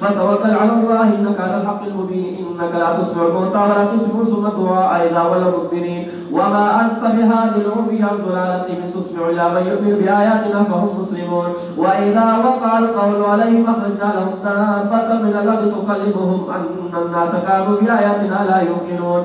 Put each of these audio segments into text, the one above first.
فتوكل على الله إنك على الحق المبين إنك لا تسمع الموتى ولا تسمع ثم دعاء إذا ولا مدبرين وما أنت بهذه العمي عن من تسمع إلى من يؤمن بآياتنا فهم مسلمون وإذا وقع القول عليهم أخرجنا لهم دابة من الأرض تقلبهم أن الناس كانوا بآياتنا لا يؤمنون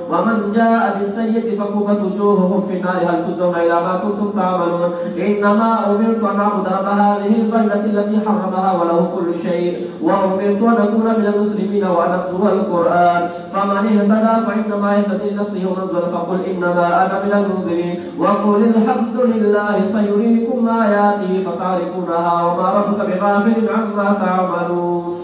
ومن جاء بالسيئة فكبت وجوههم في النار هل تجزون إلى ما كنتم تعملون إنما أمرت أن أعبد رب هذه البلدة التي حرمها وله كل شيء وأمرت أن أكون من المسلمين وأن أتلوها القرآن فمن اهتدى فإنما يهتدي لنفسه ومن ضل فقل إنما أنا من المنذرين وقل الحمد لله سيريكم آياته فتعرفونها وما ربك بغافل عما تعملون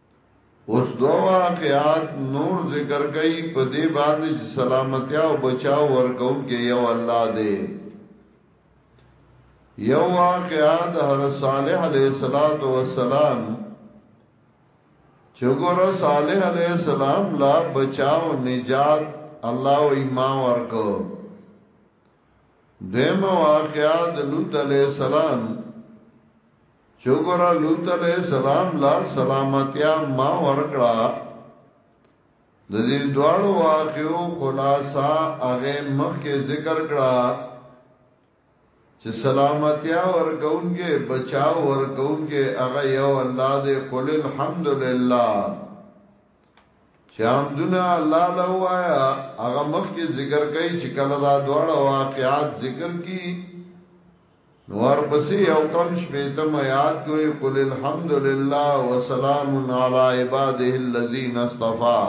اوس دوه واقعات نور ذکر کوي په دې باندې چې سلامتیا او بچاو ورکون کې یو الله دی یو واقعات هر صالح علیه الصلاۃ والسلام چې ګور صالح علیه السلام لا بچاو نجات الله و ایمان ورکو دیم واقعا د لوط علیہ السلام چوګرا لوط علیہ السلام لار سلامتیا ما ورکړه د دې دواړو واقعو خلاصہ هغه مخکې ذکر کړه چې سلامتیا ورکونکې بچاو ورکونکې هغه یو الله دې قل الحمدلله چې حمدونه الله له وایا هغه مخ کې ذکر کوي چې کله دا دواړه واقعات ذکر کی نور پسې او کم شپې ته میات کوي قل الحمد لله وسلام علی عباده الذین اصطفى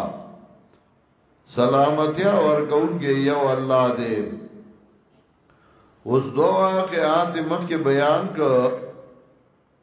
سلامتی ورکونګي یو الله دې اوس دوه واقعات مخ کې بیان کړ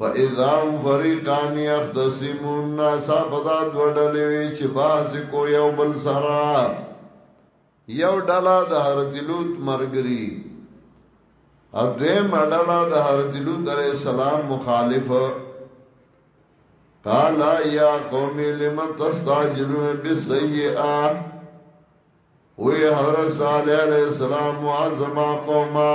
فاذا هم فريقان يختصمون ناسا پدا دو ډلې وی چې باز کو یو بل سرا یو ډلا د هر دلوت مرګري او دویم ډلا د هر دلوت علی السلام مخالف قال یا قوم لم تستعجلون بالسیئه وی حضرت صالح علیہ السلام وعظم قومه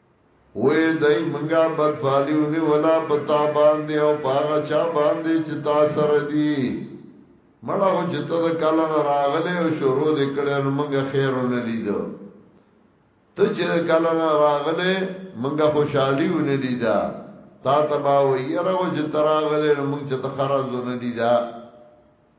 وې دای منګه بدفالی ونی ولا پتا باندې او پاغه چا باندې چې تا سره دی مړه خو چې ته د کلن راغله او شروع دې کړې نو منګه خیر نه لیدو ته چې کلن راغله منګه خوشحالي ونه لیدا تا تبا وې رغو چې تراغله نو منګه ته خرازونه لیدا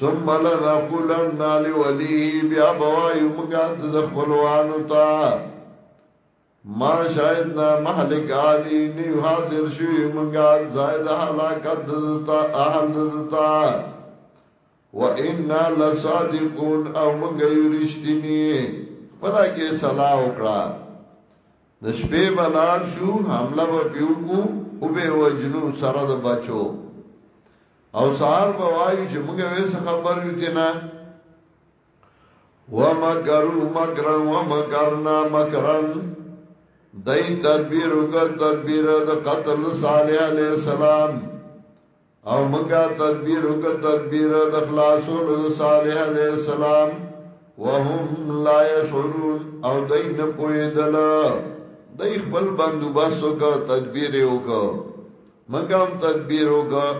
ثم لنقولن لوليه بیا بوایو مونږه د خپلوانو ته ما شاهدنا مهلک علی نیو حاضر شوی مونږه زائد هلاکت دتا اهل دتا و انا لصادقون او مونږه یو رښتینی پلا کې صلاح وکړه د شپې بلال شو حمله به پیو کو او به وجنو سره د بچو او سار بوائی چه منگا ویسا خبر یوتینا ومکرو مکرن ومکرنا مکرن دای تدبیر وکړ تدبیر د قتل صالح علیہ السلام او منګه تدبیر وکړ تدبیر د خلاصول صالح علیہ السلام وهم لا يشعرون او دای نه پویدل دای خپل بندوبس وکړ تدبیر وکړ منګه هم تدبیر وکړه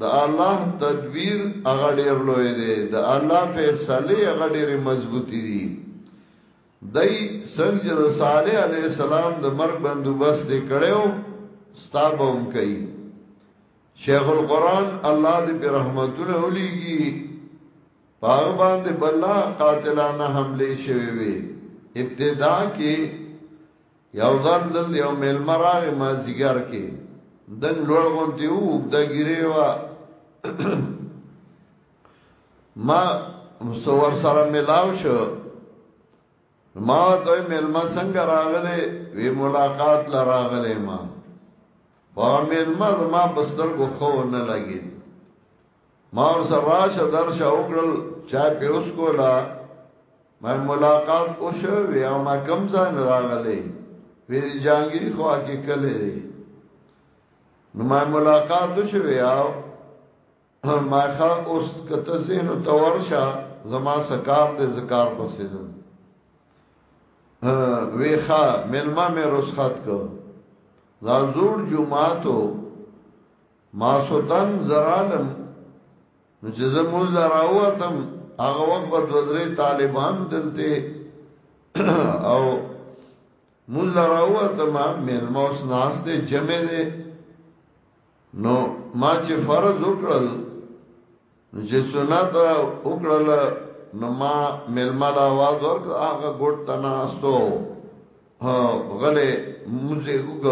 د الله تدبیر هغه ډیر لوی دی د الله فیصله هغه ډیر مضبوطی دی دای څنګه د صالح علی السلام د مرګ بندوبست کړو ستابم کوي شیخ القران الله دې په رحمتونو وليږي پاغ باندې بلا قاتلانه حمله شوي وي ابتدا کې یو ځل دل یو میلمه راغی ما زیګر کې دنګ لوړ غونتی او د ګیره وا ما سوور سره ملاو شو ما دوی میلمه څنګه راغله وی ملاقات لراغله ما په میلمه زما بستر کو خو نه لګید ما ور سره راشه درشه وکړل چا په اوس کولا ما ملاقات او شو یا ما کم ځای نه راغلی وی جانګیر خو کې کله دی نو ما ملاقات او شو یا ما خا اوس کته زین تو ورشه زما سکار دې زکار پسې زم وی خا ملما مې رسخت کو دا زور جمعاتو ما سوتن زرالم نو چې زموږ زراوتم هغه وخت په دوزري طالبان دلته او موږ زراوتم ملموس ناس ته جمع دي نو ما چې فرض وکړل نو چې سنت وکړل نو ما ململ आवाज ورک هغه ګټ تناستو غلې موزه وګ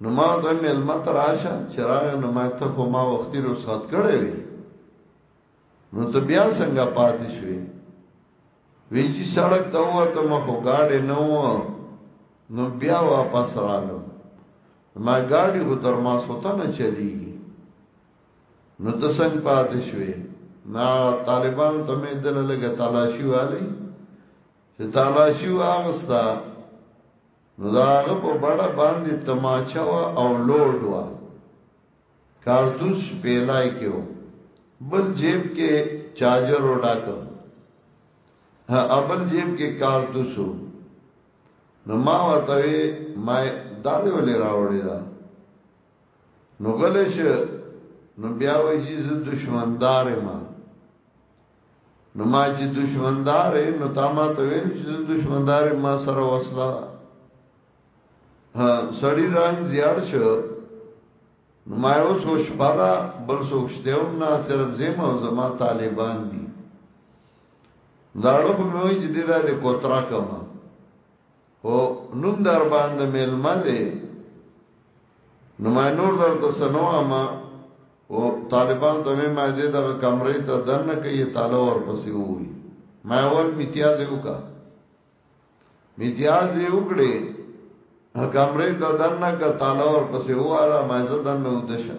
نو ما ورته وویل مېلمه ته راشه چې راغی نو ما ته خو ما وختي رخصت کړی وي نو ته بیا څنګه پاتې شوې وی چې سړک ته وته ما خو گاډي نه و نو بیا واپس راغلم ما گاډي خو تر ما سوته نه چلیږي نو ته څنګه پاتې شوې نا طالبان ته مې دل لګه تلاشي والی چې تلاشي واغستا نو دا هغه په بړه باندې تماچه وا او لوډ وا کارتوس پیلای کېو بل جیب کې چارجر و ډاکو ها ابل جیب کې کارتوسو نو ما وتوي ما دا دی ولې راوړی دا نو غلې شه نو بیا وې جز دشمندار ما نو ما چې دشمندار نو تا ما ته ویل چې دشمندار ما سره وصله سړی رنگ زیار شو نو ما یو سو شپدا بل سو شتهم نه صرف زم او زما طالبان دي داړو په مې وای چې د دې کوترا کما او نوم در باندې ملما دی نو ما نور در ته سنو اما او طالبان ته مې ما دې دغه کمرې ته دنه کوي تعالی ور پسې وي ما ول امتیاز وکا امتیاز یې وکړي کمرې ته دنه کا تعالی ور پسې واله ما زه دنه ودشه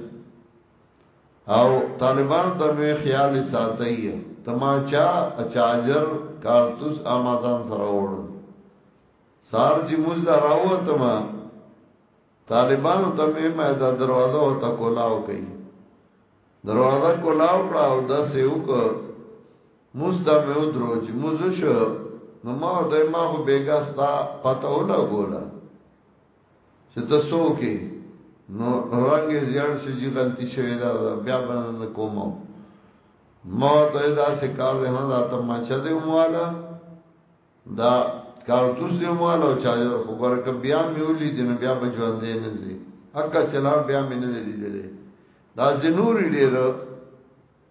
او طالبان ته مې خیال ساتي تماچا چارجر کارتوس امازان سره وړو سار چې موږ لا راوته ما طالبان ته مې ما دا دروازه وته کولاو کوي دروازه کولاو کړه او د سیو کو موږ ته مې ودرو چې موږ شو نو ما ته ما خو بیګا ستا پته ولا ګولا چې ته څوک یې نو رنګ یې زیړ شي چې غلطي شوې ده بیا به نه کوم ما ورته دا سې کار دی نه دا ته مچه دی مواله دا کارتوس دی مواله او چاجر خو ګره ک بیا مې ولي دین بیا به ژوند دی نه زی اکا چلار بیا مې نه لیدلې دا زنوري ډېر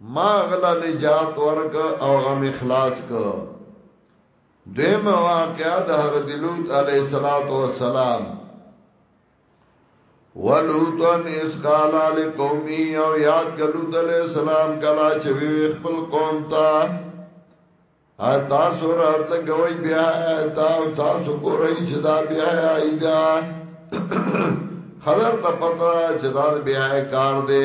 ما غلا نجات ورک او غم اخلاص کو دویم واقعا د حضرت لوط علیہ الصلات والسلام ولوطن اس قال لقومي او یاد کلو د علیہ السلام کلا چې وی خپل قوم ته اتا سور اتل گوی بیا اتا او تاسو ګورئ چې دا بیا ایدا خبر ته پتا چې دا بیا کار دی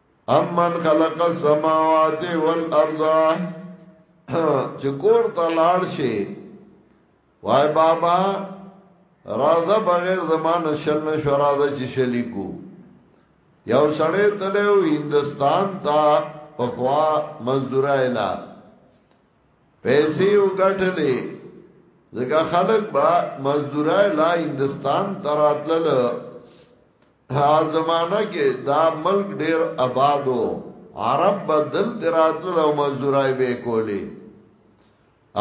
امن خلق السماوات والارض چې کور ته لاړ شي وای بابا رازه بغیر زمان شل نشو رازه چې شلی کو یو سړی تلو هندستان تا پخوا مزدورای لا پیسې وګټلې ځکه خلک با مزدورای لا هندستان تراتل هغه زمانہ کې دا ملک ډیر آبادو عرب بدل تراتل او مزدورای به کولی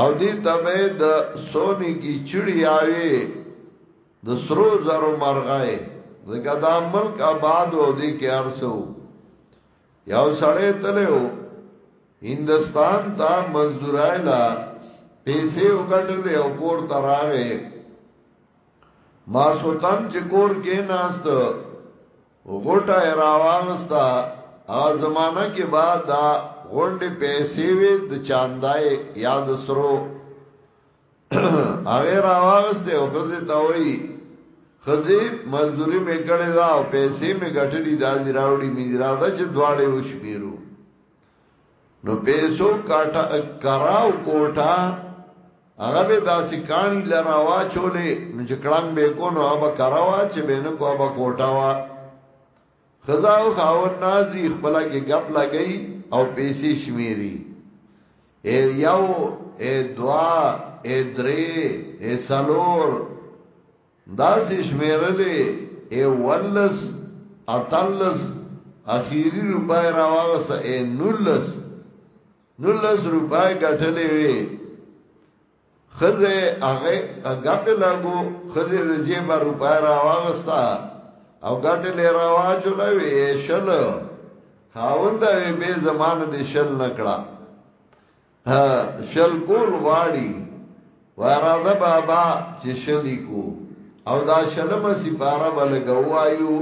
او دې تبه د سونی کی چړی آوي د سرو زرو مرغای زګه دا ملک آباد او دې کې ارسو یو سړی تلو هندستان ته مزدورای لا پیسې وګټلې او کور تراغه ما سوتن چې کور کې ناست غټه راواغستا ا زمانہ کې با دا غونډې پیسې وې د چاندای یاد سرو هغه راواغسته او خزه ته وای خزه مزدوری مې کړې دا او پیسې مې ګټلې دا دی راوړي مې راځه چې دواړې وشمیرو نو پیسو کاټا کراو کوټا هغه به داسې کانی لراوا چولې نو چې کلنګ به کو نو ابا کراوا چې به نه کو ابا کوټا وا خزا او خاون نازي خپل کې غپ لګي او پیسې شمیري اے یو اے دوا اے درې اے سالور دا سی شمیرلې ای ولس اتلس اخیری روپای راواغسه ای نولس نولس روپای ګټلې وی خزه هغه ګټه لګو خزه د جیب روپای راواغستا او ګټه لې راواچولې وی شل خاوند وی به زمانه دې شل نکړه شل کول غواړي وراده بابا چې شلی کو او دا شلمه سی پارا بلګو آیو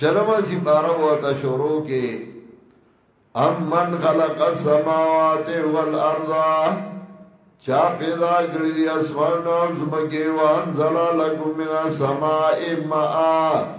شلمه سی پارا وته شروع کې ام من خلق السماوات والارض چا پیدا کړی دی اسمان او زمکه وان زلا لکم من السماء ماء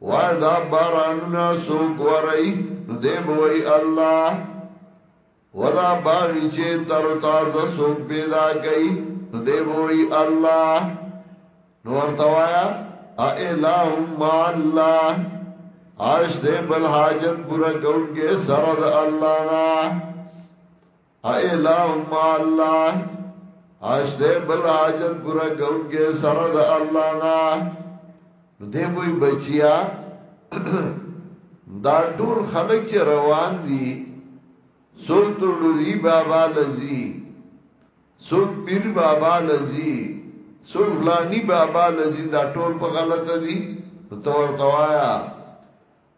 وای دا بارانونه سوک ورائی دی بوئی اللہ ودا باغی چه تر تازه سوک پیدا کئی دی بوئی اللہ نور توایا اعلاهم ما اللہ آشتے بل حاجت پورا کونکے سرد اللہ نا اله ما الله اشته بل حاجت پورا کونکي سره د الله نه دې وای بچیا دا ټول خلک چې روان دي څوک تړوري بابا لذي څوک پیر بابا لذي څوک فلانی بابا لذي دا ټول په غلطه دي تو ورتوایا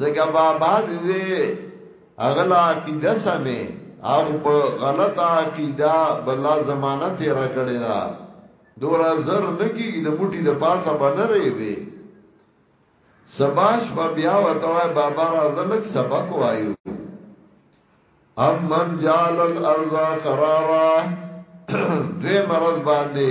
زګه بابا دې اغلا عقیده سمې او په غلطه عقیده بلا زمانہ تیر کړی دا دورا زر نکی د موټي د پاسه بنرې وي سباش په بیا وتوای بابا را زلک سبق وایو ام من جعل الارض قرارا دوی مرض باندې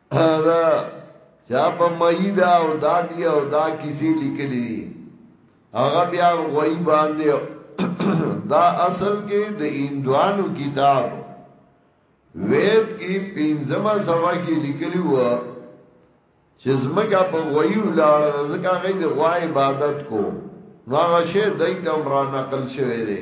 دا چا په مئی دا او دا دی او دا کیسې لیکلې دي هغه بیا غوي باندې دا اصل کې د ایندوانو کتاب وید کې پنځمه سوا کې لیکلی و چې زمګه په غوي ولاړ ځکه غي د غوا عبادت کو نو هغه شه دای ته عمران نقل شوی دی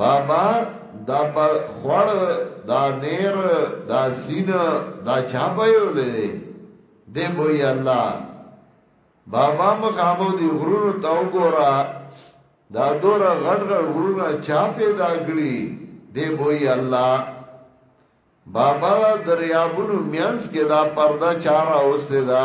بابا دا په خړ دا نیر دا سین دا چا په یو لري دی بو ی الله بابا مخامو دی غرونو ته وګوره دا دور غټ غټ غرونه چا پیدا کړی دی بو ی الله بابا دریابونو میانس کې دا پرده چارا اوسه دا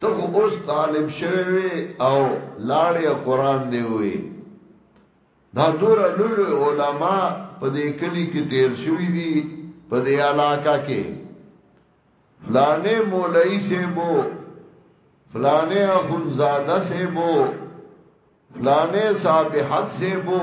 ته خو اوس طالب شوی وي او لاړې قران دی وي دا دور لول علما په دې کلی کې تیر شوی دي په دې علاقہ کې فلانه مولای سه بو فلانه اخونزاده سه بو فلانه صاحب حق سه بو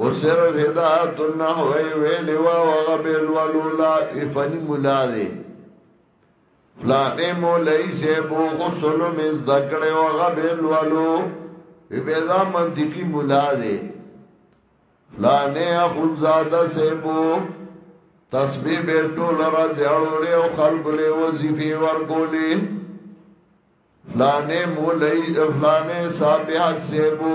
او صرف هدایت النحو ویلی وا وغه بیل ولولا افنی مولا دی فلانه مولای سی بو غسل مز دکړه وغه بیل ولو وی بیدا منطقی مولا دی فلانه اخونزاده سی بو تسبیح به ټول را زړولې او خلق له وظیفه ورکولې فلانه مولای فلانه صاحب حق سی بو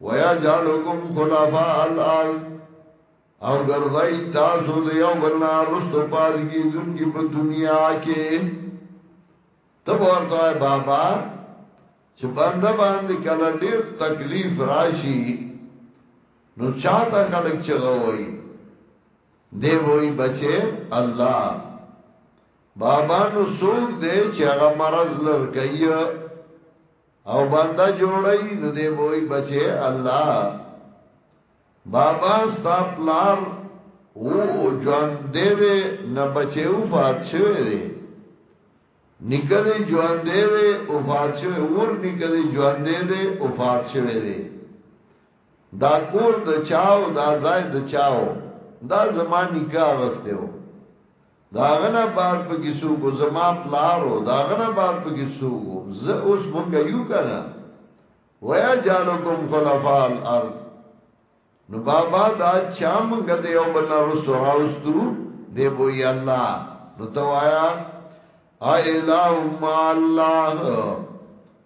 ويا جعلكم خلفاء الارض او ګرځي تاسو د یو بل نه رستو پاد کی دن کی په دنیا کې تب ورته بابا چې بنده باندې کله ډیر تکلیف راشي نو چاته خلق چغوي دی وای بچي الله بابا نو سوق دے چې هغه مرض لر کوي او بنده جوړی نو دی بوئی بچه الله بابا ستا پلار او جوان دے دے نا بچه او فات شوی دے نکه دے جوان دے دے او فات شوی ور نکه دے جوان دے دے او فات شوی دے دا کور د چاو دا ځای د چاو دا زمانی کا غستیو داغنا بعد پکې سو کو زما پلارو داغنا بعد پکې سو کو ز اوس مونږ یو کنه ویا جالکم خلفاء الارض نو بابا دا چا مونږ ته یو بل نه رسو راوستو دی بو ی الله نو توایا ا الہ ما الله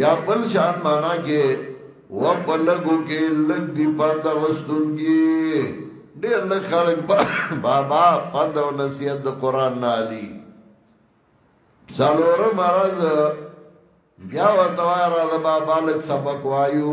یا بل شان معنا کې و په لګو کې لګ دی پند غستون کې ډېر لږ خلک بابا پند او نصیحت د قران نه علي څلور مرز بیا وتوای را د بابا لک سبق وایو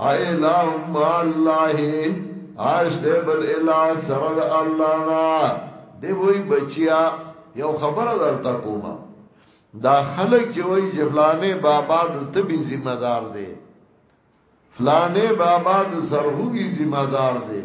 اله مع الله آشته بل اله سره د الله نا دی وای بچیا یو خبره درته کوم دا خلک چې وای چې فلانه بابا د تبي ذمہ دار دی فلانه بابا د سرهوګي ذمہ دار دی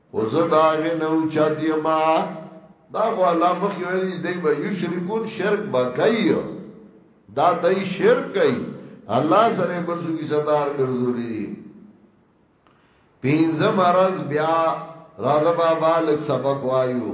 او زه دا غي نه اوچت یم دا خو الله مخ ویلی دی به یشرکون شرک با کوي دا دای شرک کوي الله سره بل څه کی صدر ګرځولي پینځه مرز بیا راځه بابا لک سبق وایو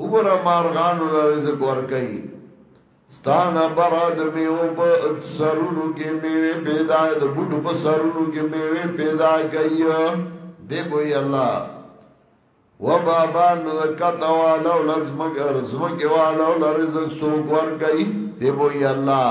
وګوره مارغانو له رزق ورکي ستانه برا د میو په سرونو کې میوه پیدا د بوټو په سرونو کې میوه پیدا کوي دی بوی الله و بابا نو کته والو لزمګ رزمګ والو لرزق سو ور کوي دی بوی الله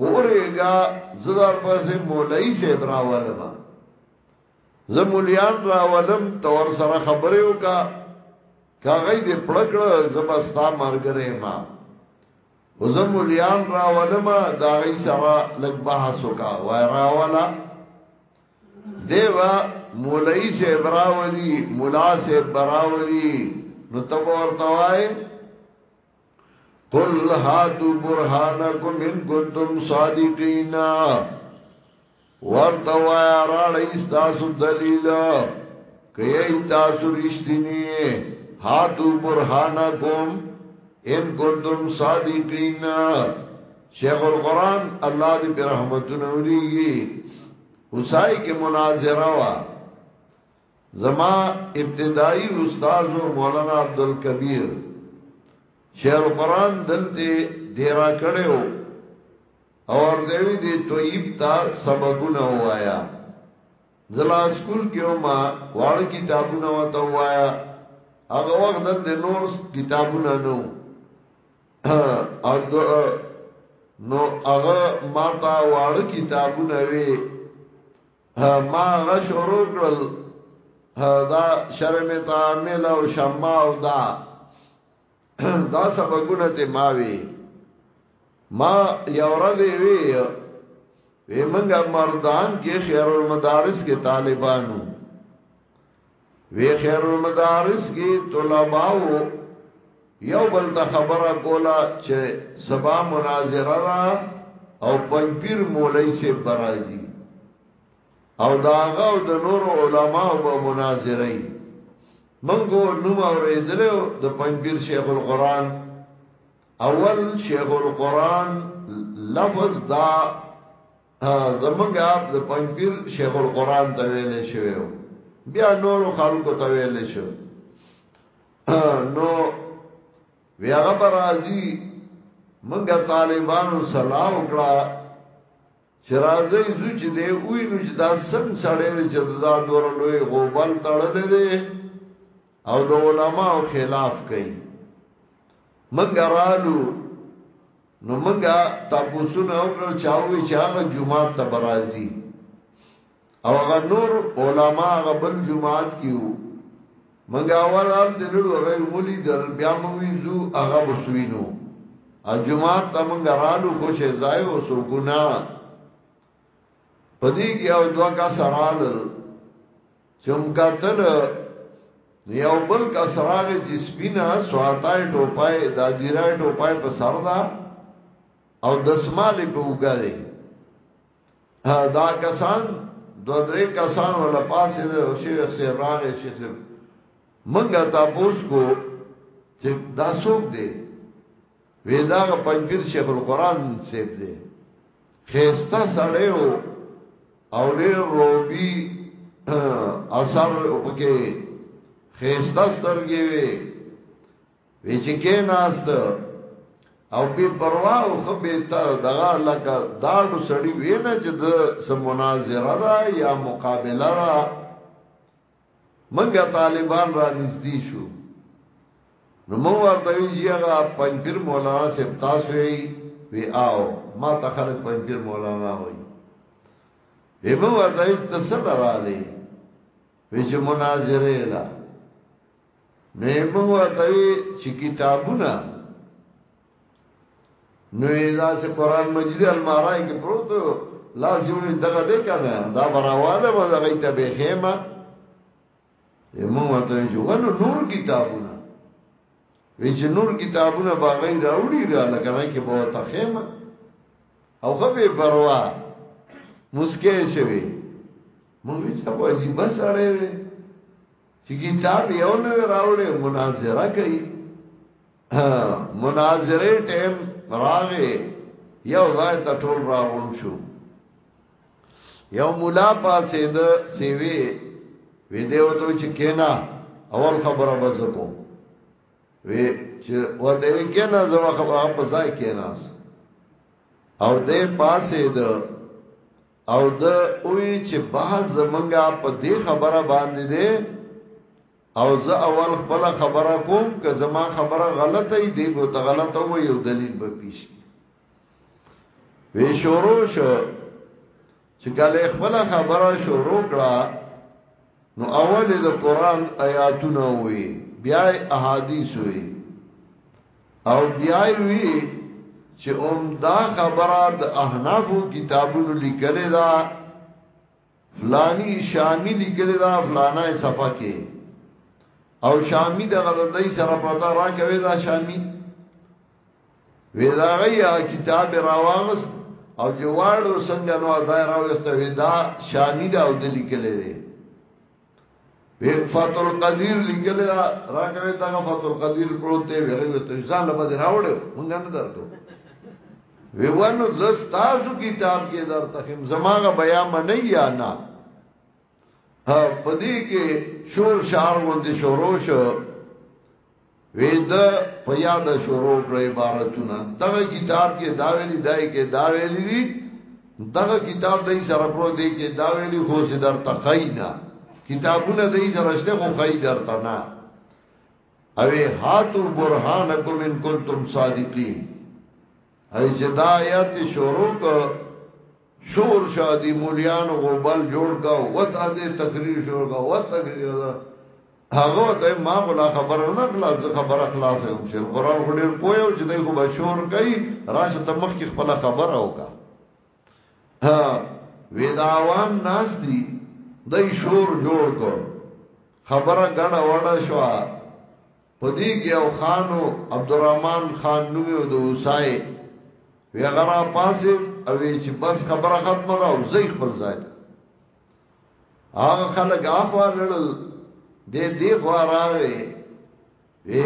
اوریګا زدار پسې مولای صاحب راولم زه مولیان راولم تور سره خبرې وکا کاغې دې پړکړه زبستا مرګره ما وزه مولیان راولم دا غي سره لګ بحث وکا وای راولا دیوا مولای صاحب راولی مولا صاحب راولی نو تبور توای قل هاتو برهانکم ان کنتم صادقین ورته وایا راړی تاسو دلیل کای تاسو رښتینی هاتو برهانکم ان کنتم صادقین شیخ القران الله دې په رحمتونو ولېږي اوسای کې مناظره وا زما ابتدائی استاد مولانا عبدالکبیر شعر قرآن دلتے دیرا کڑے ہو اور دیوی دی تویب تا سبقون ہو آیا زلا سکول کیو ما وار کتابون ہو تا ہو آیا اگا وقت دل دی نور کتابون نو نو اگا ما تا وار کتابون ہوئی ما غش ورو کړل دا شرم تعامل او شما او دا دا سبقونه ته ما وی ما یو ورځ وی وی منګه مردان کې خیر المدارس کې طالبانو وی خیر المدارس کې طلباو یو بل ته خبره کوله چې سبا مناظره را او پنځپیر مولای سي برازي او داغه او د نور علما او به مناظره ای منګو نوم اوریدل د پنځپیر شیخ القرآن اول شیخ القرآن لفظ دا زمونږ اپ د پنځپیر شیخ القرآن ته ویلې شوی بیا نورو خلکو ته ویلې شو نو ویغه برازي منګه طالبانو صلاح وکړه چې راځي زو چې دی وی نو چې دا سم سړی دی چې دا دور لوی غوبل تړلې دی او د علماو خلاف کوي منګه رالو نو منګه تاسوونه وکړو چاوي چې هغه جمعات ته برازي او هغه نور علما هغه بل جمعات کیو منګه اول حال دلړو هغه مولي در بیا موږ زو هغه بسوینو ا جمعات ته منګه رالو خوشې ځای او سو ګنا پدې کې او دوه کا سرال چم قتل یو بل کا سراغ چې سپینا سواتای ټوپای د دیرای ټوپای په سر دا او دسمال په وګا دی دا کسان دو درې کسان ولا پاسې د شیخ سره راغ شیخ منګه تاسو کو چې دا څوک دی وی دا پنځیر شیخ القران سیب دی خیستا سړی او او ډیر روبي اثر وکي خیستا سترګي وی وی چې کې ناست او بی پروا او خبي ته دغه لکه داډو سړی وینه چې د سمناظره دا یا مقابله دا منګه طالبان را نږدې شو نو مو ورته وی چې هغه پنځپیر مولانا سپ تاسو یې وی آو ما ته خلک پنځپیر مولانا وای به مو ورته وی تاسو لراله وی چې مناظره لا نه مو ورته وی چې کتابونه نو دا چې قران مجید المارای کې پروت لا سیونی دغه دې کنه دا براواله ما دغه ته به خیمه یمو ته جوړو نور کتابونه وی چې نور کتابونه باغی راوړي را لکنه کې به ته خیمه او خو به بروا مسکه شوی مونږ ته په عجیب سره چې کتاب یو نه راوړي مناظره کوي مناظره ټیم راغې یو ځای ته ټول راغون شو یو مولا پاسې د سیوی وی دیو ته چې کینا اول خبره بزکو وی چې ورته وی کینا زما خبره په ځای کیناس او دې پاسې د او د اوی چې بعض زمنګا په دې خبره باندې دې او زه اول خپل خبره کوم که زما خبره غلطه ای دی به ته غلطه و یو دلیل به پیش کی وی شروع شو چې کله خپل خبره شروع کړه نو اول د قران آیاتونه وی بیا احادیث وی او بیا وی چې اوم دا خبره د احنافو کتابونو لیکل دا فلانی شامی لیکلی دا فلانا صفحه کې او شامی دغه د دای سره پرتا را کوي دا شامی وی دا غیا کتاب راواغس او جوړو څنګه نو دا راوسته وی دا شامی دا او د لیکلی دی وی فتح القدیر لیکل دا راکوي دغه فتح القدیر پروت دی وی وی ته ځان له بده راوړو مونږ نه درکو وی ونه زستاسو کتاب کې درته هم زماغه بیا منی یا نه ها پدې کې شور شار غوندې شورو شو وی دا په یاد شروع کړ عبارتونه دغه کتاب کې دا ویلي دای کې دا ویلي دي دغه کتاب دای سره پرو دی کې دا ویلي خو چې در تخینا کتابونه دای سره شته خو خی در تنا اوی هاتو برهانکم ان کنتم صادقین ای چې دا آیات شروع کړ شور شه دی مولیانو غوبل جوړ کا وت اده تقریر شور کا وت هغه ته ما غلا خبر نه کلا ز خبر اخلاص هم شه قران خو ډیر پوي او چې دای خو بشور کوي راشه ته مخ کې خپل خبر او کا ها ویداوان ناس دي دای شور جوړ کو خبره غړ وړ شو پدی ګیاو خانو عبدالرحمن خان نومي او د وسای وی غرا پاسې او چې بس خبره ختمه ده او زی خپل ځای ته هغه خلک اخوا لړل دې دې خوا راغې وی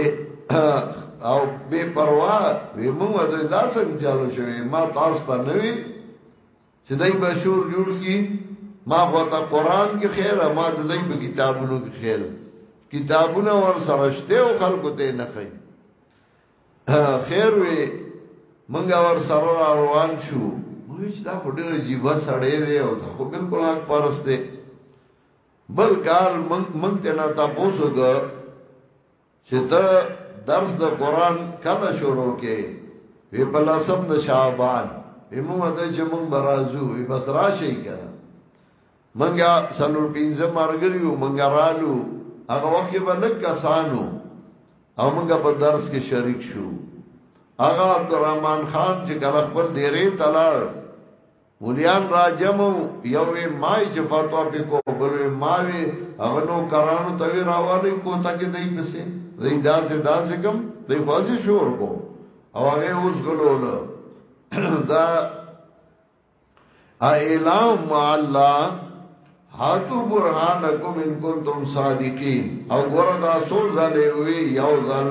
او بے پروا وی موږ ته دا څنګه چالو شوی ما تاسو ته نوی چې دای به شور جوړ کی ما خو ته قران کې خیر ما ته دای په کتابونو کې خیر کتابونه ور سره شته او خلکو ته نه خي خیر وی منګه ور سره روان شو موږ چې دا په ډېر عجیب سړی دی او دا خو بالکل حق پرست دی بل کال منګ ته نه تاسو ګ چې ته درس د قران کله شروع کې وی په لسم د شعبان ایمو د چې مونږ برازو وی بس راشي کنه منګه سلور پینځه مرګریو منګه رالو هغه وخت به لږ کسانو او منګه په درس کې شریک شو هغه عبدالرحمن خان چې کله خپل دیرې تلار مولیان را جمع یو مای چې فتوا په کو بل ماوي هغه نو کرانو ته راوالي کو تا کې دای پسې دای داسې داسې کم دای خوازي شور کو او هغه اوس غلول دا اعلام مع الله حاتو برهانکم ان کنتم صادقین او ګور دا سو زله وی یو زل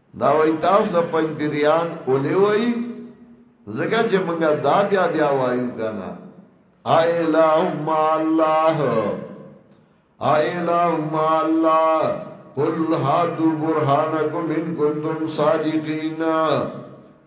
دا وای تاسو د پنځپیریان اولې وای زګه چې مونږه دا بیا بیا وایو کنه اے اللهم الله اے اللهم الله قل هاتو برهانکم ان کنتم صادقین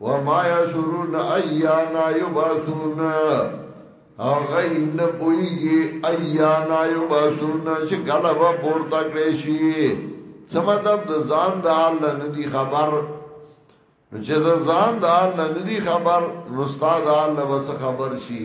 وما يشعرون ايانا يبعثون او غي نه پويږي ايانا يبعثون چې کله به پورته کړي شي څه مطلب د ځان د حال نه دي خبر نو چې د ځان د حال نه دي خبر نو استاد حال به خبر شي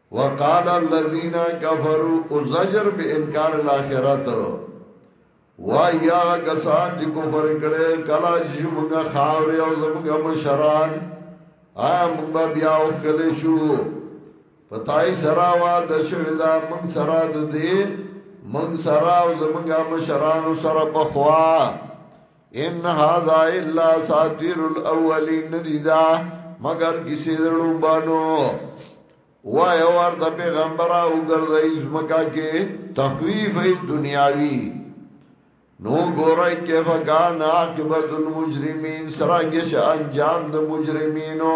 وقال الذين كفروا وزجر بانکار الاخرت وای هغه کسان چې کفر کړي کله چې موږ خاور او زموږ مشران ا موږ بیا او کله شو پتاي سرا وا د شوی دا موږ سرا د دې موږ سرا او زموږ مشران سره په خوا ان هذا الا ساتیر الاولین ندیدا مگر کسی درلون بانو وای اور د پیغمبر او ګرځي زمکا کې تخویف ای دنیاوی نو ګورای کې فغان عاقبت المجرمین سره کې انجام د مجرمینو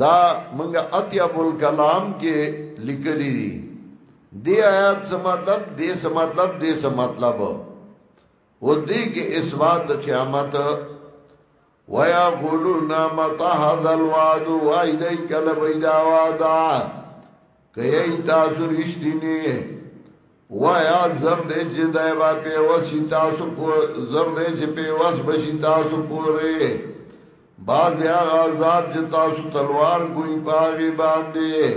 دا منګه اتیاب الکلام کې لیکلی دی دی آیات څه مطلب دی څه مطلب دی څه مطلب او دی کې اثبات د قیامت ویا غولونا متا هذا الوعد وای دی کله پیدا وعده کئی تاسو رشتی نی وایا زر دې چې دای با په وسی تاسو په زر دې چې په وس بشي تاسو پورې باز یا غزاد چې تاسو تلوار کوی پاغي باندې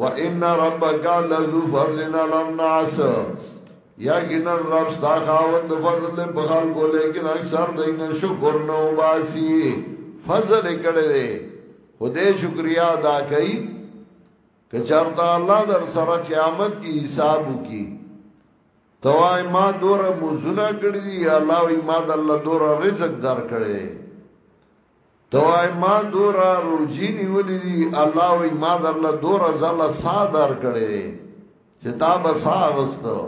و ان ربک لذو فضل علی الناس یا ګن رب ستا خاوند فضل په خلکو لیکن اکثر دین شکر نو باسی فضل کړي خدای شکریا ادا کړئ که چرته الله در سره قیامت کې حساب وکي توای ما دور مزونه کړی دی الله وی ما د الله دور رزق در کړی توای ما دور روزی نیولې دی الله وی ما د الله دور زله ساده در کړی چې تا به ساغستو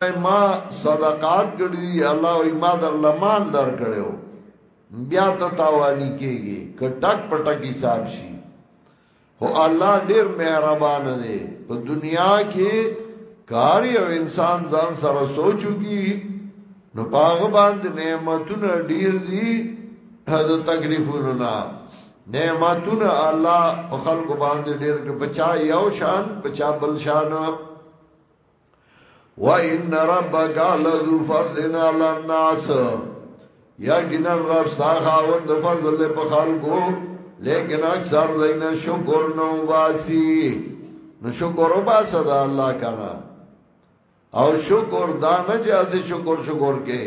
ما صدقات کړی الله او ما در لمال در کړو بیا ته تاوانی کېږي کټک پټک حساب شي هو الله ډیر مهربان دی په دنیا کې کار یو انسان ځان سره سوچو کی نو باغ باندې نعمتونه ډیر دي د تکلیفونو نه نعمتونه الله په خلکو باندې ډیر کې بچا یو شان بچا بل شان وَإِنَّ رَبَّكَ لَذُو فَضْلٍ عَلَى النَّاسِ یقینا رب ستا خاوند فضل په خلقو لیکن اکثر دین شکر نو باسی نو شکر وباسه دا الله کنا او شکر دا نه چې شکر شکر کې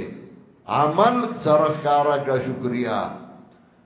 عمل سره خارا کا شکریا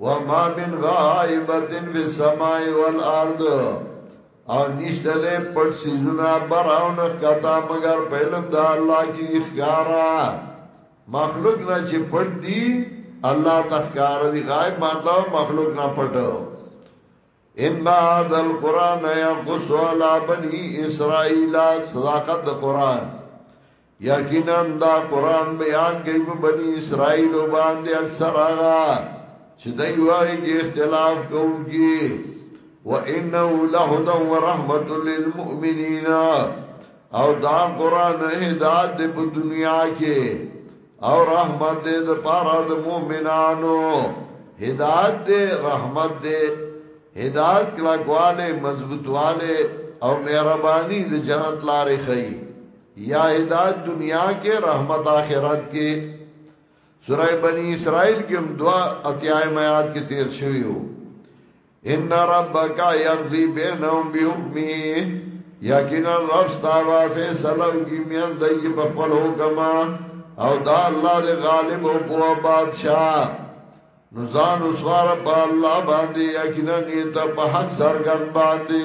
وما من غائبت فی السماء والارض او نشته ده پټ سيزونه براون کتا مگر په علم د الله کې دي ښکارا مخلوق نه چې پټ دي الله تخکار دي غائب مطلب مخلوق نه پټ ان هذا القران يقص على بني اسرائيل صداقت القران یقینا دا قران بیان کوي په بنی اسرائیل باندې اکثر هغه چې دوی وایي چې اختلاف کوونکی و انه لهدا و رحمت للمؤمنین او دا قران هدایت دی په دنیا کې او رحمت دی د پاره د مؤمنانو هدایت دی رحمت دی هدایت کلاکواله مضبوطواله او مهرباني د جنت لارې خي یا هدایت دنیا کې رحمت آخرت کې سورہ بنی اسرائیل کې هم دعا اتیای میات کې تیر شوی وو ان ربک یقضی بینهم بحکمه یقینا رب ستاوا فیصله کی میان دای په خپل حکم او دا الله دې غالب او په بادشاہ نو ځان وسوار په الله باندې یقینا نیت په حق سرګن باندې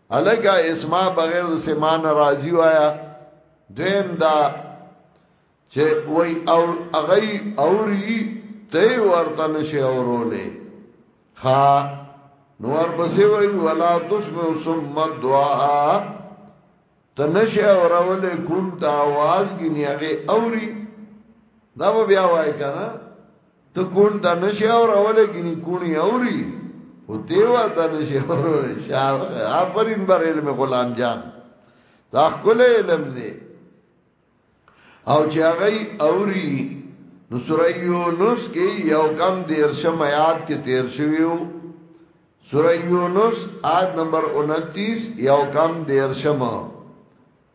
الګا اسما بغیر د سما ناراضي وایا دویم دا چې وای او اغي اوري ته ورته نشي اورولې ها نور بسې وای ولا تسمع ثم دعاء تنشه اورولې کوم تا आवाज کې نیغه اوري دا بیا وای کنه ته کون ته نشي او راولې ګني کونی اوري او دیوا ته نشي اوري شاه آفرین بر علم غلام جان دا خپل علم دی او چې هغه اوري نو سوره یونس کې یو کم دیر شم آیات کې تیر شویو سوره یونس آیت نمبر 29 یو کم دیر شمه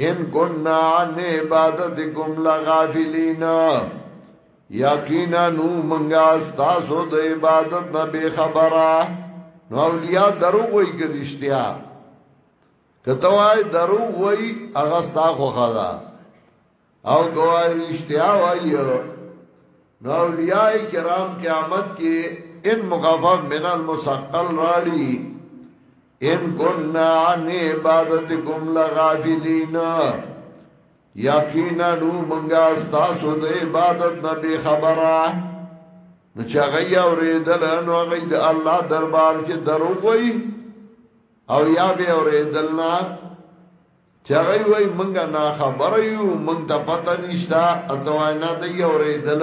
ان كنا عن عبادتكم لغافلين یقینا نو منګه تاسو د عبادت نه به خبره نو اولیاء درو وای کديشتیا کته وای درو وای هغه ستا خو خدا او ګوای رښتیا وای نو اولیاء کرام قیامت کې ان مخفف من المسقل راړي ان کننا عن عبادتکم لغافلین یقینا نو منګه تاسو د عبادت نه به خبره نو چې هغه یې اورېدل نو هغه د الله دربار کې درو وای او یا به اورېدل نه چې هغه وای مونږه نه خبر یو مونږ ته پته نشتا اته وای نه دی اورېدل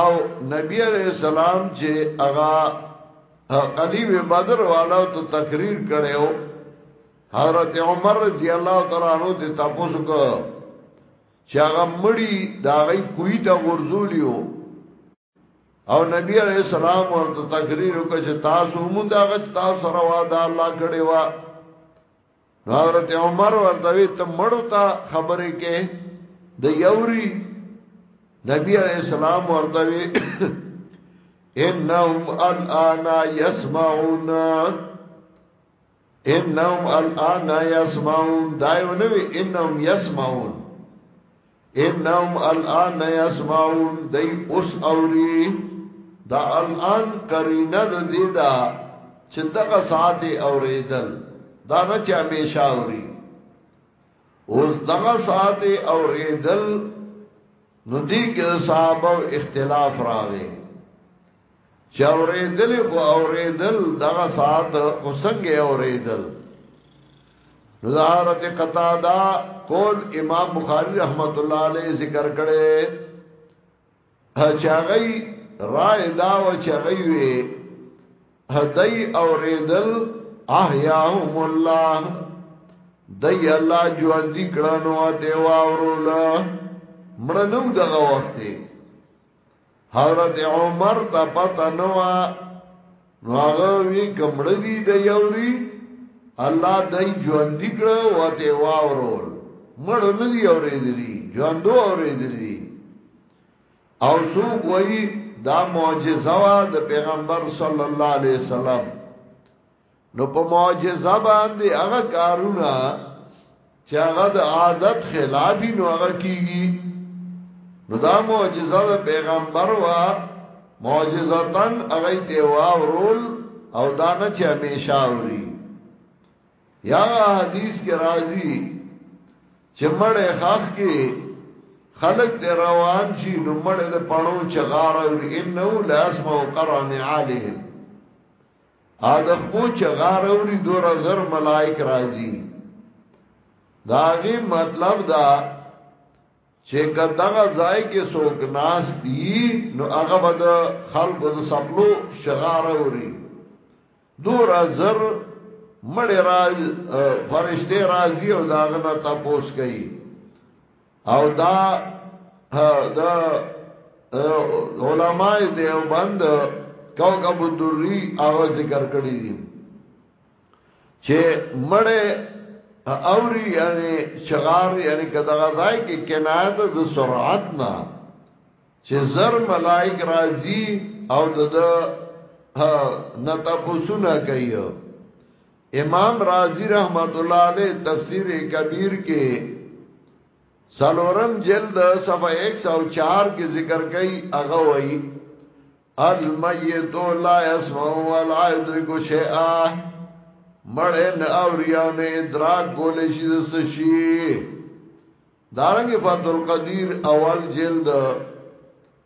او نبی علیہ السلام چې هغه قلیب بدر والا ته تقریر کړو حضرت عمر رضی الله تعالی عنہ ته تاسو کو چې هغه مړی دا غي کوی ته ورزولیو او نبی علیہ السلام ورته تقریر وکړ چې تاسو مونږ هغه تاسو سره وعده الله کړی و حضرت عمر ورته وی ته مړو ته خبرې کې د یوري نبی علیہ السلام ورته وی انهم الان يسمعون انهم الان يسمعون دایو نو انهم يسمعون انهم الان يسمعون دای اوس اوري دا الان کرینه د دې دا چې دغه ساعت اوریدل دا نه چې همیشه اوري اوس دغه ساعت اوریدل نو دې کې صاحب اختلاف راغی چې اورېدل خو اورېدل دغه ساعت او څنګه اورېدل ظاهرت قطادا قول امام بخاری رحمت الله علیه ذکر کړي چې هغه رائے دا و چې هغه وي هدی اورېدل احیاهم الله دای الله ژوند دي کړنو ته واورول مړنو دغه وخت حضرت عمر ته پته نه و نو هغه وی کمړه دی د یوري الله دای ژوند دی کړه وته واورول مړ نه دی اورېدلی ژوندو اورېدلی او سو کوئی دا معجزه وا د پیغمبر صلی الله علیه وسلم نو په معجزه باندې هغه کارونه چې هغه د عادت خلاف نو هغه کیږي نو دا معجزه د پیغمبر وا معجزتن هغه دی واورول او دا نه چې همیشه اوري یا حدیث کې راځي چې مړې خاخ کې خلق دې روان شي نو مړې د پړو چغار او انه لازم او قرن عالیه او د خپو چغار اوری دور زر ملائک راځي داغي مطلب دا چې کداغه ځای کې څوک ناس دي نو هغه بد خلکو د سپلو شغار اوري دور زر مړ راز فرشته راځي او داغه نه تاسو کوي او دا دا علماء دیوبند کوكب الدری هغه ذکر کړی دي چې مړې اوري یعنی شغار یعنی کداغه ځای کې کنایت د سرعت نه چې زر ملائک راځي او د نه تاسو نه کوي امام رازی رحمت الله علیه تفسیر کبیر کې سلورم جلد صفحه 104 کې ذکر کړي هغه وایي المیت لا يسمع ولا يدرك شيئا مړه نه اوریا نه ادراک کول شي د سشي دارنګ فتح القدیر اول جلد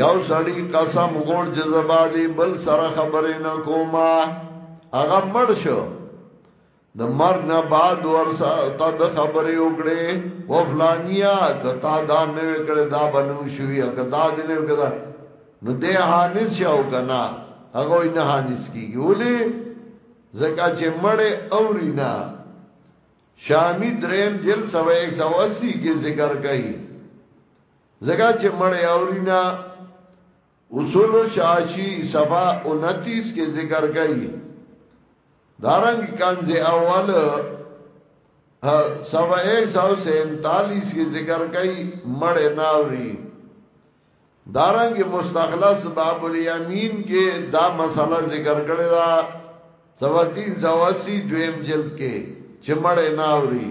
یو سړی قسم غوړ جذبا دی بل سره خبرې نه کوما هغه مړ شو د مرګ نه بعد ورسا تا د خبرې وکړې و فلانیا کتا دا نه وکړې دا بنو شوی کتا دې نه وکړه نو دې حانس شو کنا هغه نه حانس کیږي ولې زکه چې مړې اوري نه شامی دریم جل سوا 180 کې ذکر کړي زګه چې مړې اورینا اصول شاشی سبا 29 کې ذکر کړي دارنګ کانځ اول سبا 147 کې ذکر کړي مړې ناوري دارنګ مستخلص باب الیمین کې دا مسله ذکر کړي دا سبا 380 دویم جلد کې چې مړې ناوري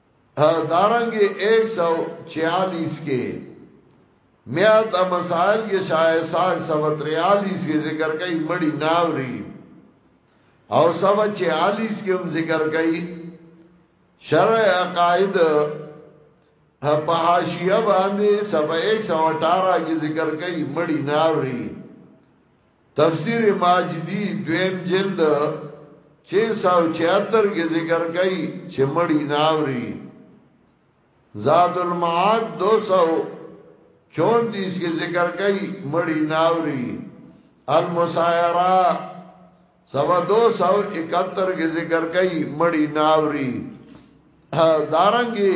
دارنگی ایک سو چھیالیس کے میات مسائل کے شاہ ساک سوا تریالیس کے ذکر کئی مڑی ناوری اور سوا چھالیس کے ہم ذکر کئی شرع عقائد پہاشیہ باندے سوا ایک سوا اٹارہ کے ذکر کئی مڑی ناوری تفسیر ماجدی دویم جلد 676 کې ذکر کړي چې مړی ناوري زاد المعاد 234 کې ذکر کړي مړی ناوري المسایرا سوا 271 کې ذکر کړي مړی ناوري دارنګي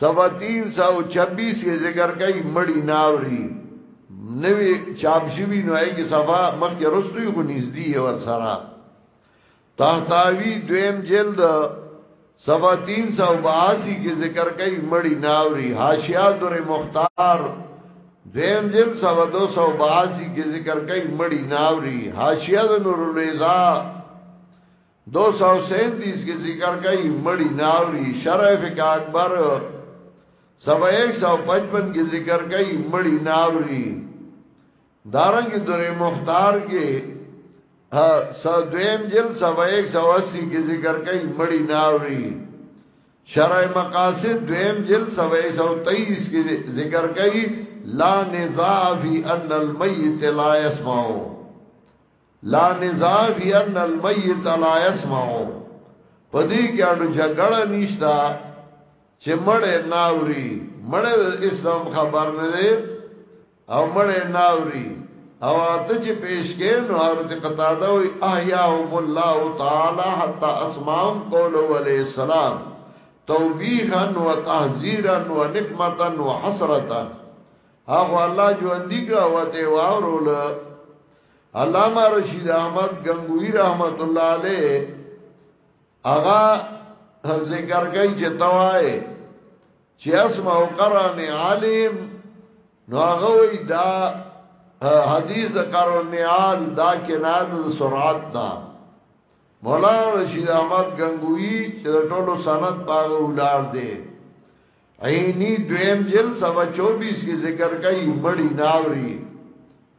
صفحه 326 کې ذکر کوي مړی ناوري نوې چاپ شوی نو هغه کې صفحه مخکې رسوي خو نږدې ور سره تحتاوی دویم جلد صفحه 382 کې ذکر کوي مړی ناوري حاشیه در مختار دویم جلد صفحه 282 کې ذکر کوي مړی ناوري حاشیه نور الیزا دو سو سینتیس کی ذکر کئی مڑی ناوری شرع فقہ اکبر سوا ایک سو پچپن کی ذکر کئی مڑی ناوری دارنگ دور مختار کی سو دویم جل سوا ایک سو اسی کی ذکر کئی مڑی ناوری شرع مقاصد دویم جل سوا ایک سو تیس کی ذکر کئی لا نزاع فی ان المیت لا یسمعو لا نزاع فی ان المیت لا يسمعو پدې کې اړو جګړه نشتا چې مړې ناوري مړې اسلام خبر نه دی او مړې ناوري او ته چې پیش کې نو حضرت قتاده وی احیاهم الله تعالی حتا اسمام قول علی السلام توبیحا و تحذیرا و نقمتا و حسرتا هغه الله ژوند دی کړه وته واورول علامہ رشید احمد گنگوی رحمت الله علیه اغا ذکر گئی چې توای چې اسمع او قران عالم نو هغه وی دا حدیث قران عال دا کې ناد سرعت دا مولانا رشید احمد گنگوی چې ټولو سند پاغه ولار دی عینی دویم جل سوا چوبیس کی ذکر کئی مڑی ناوری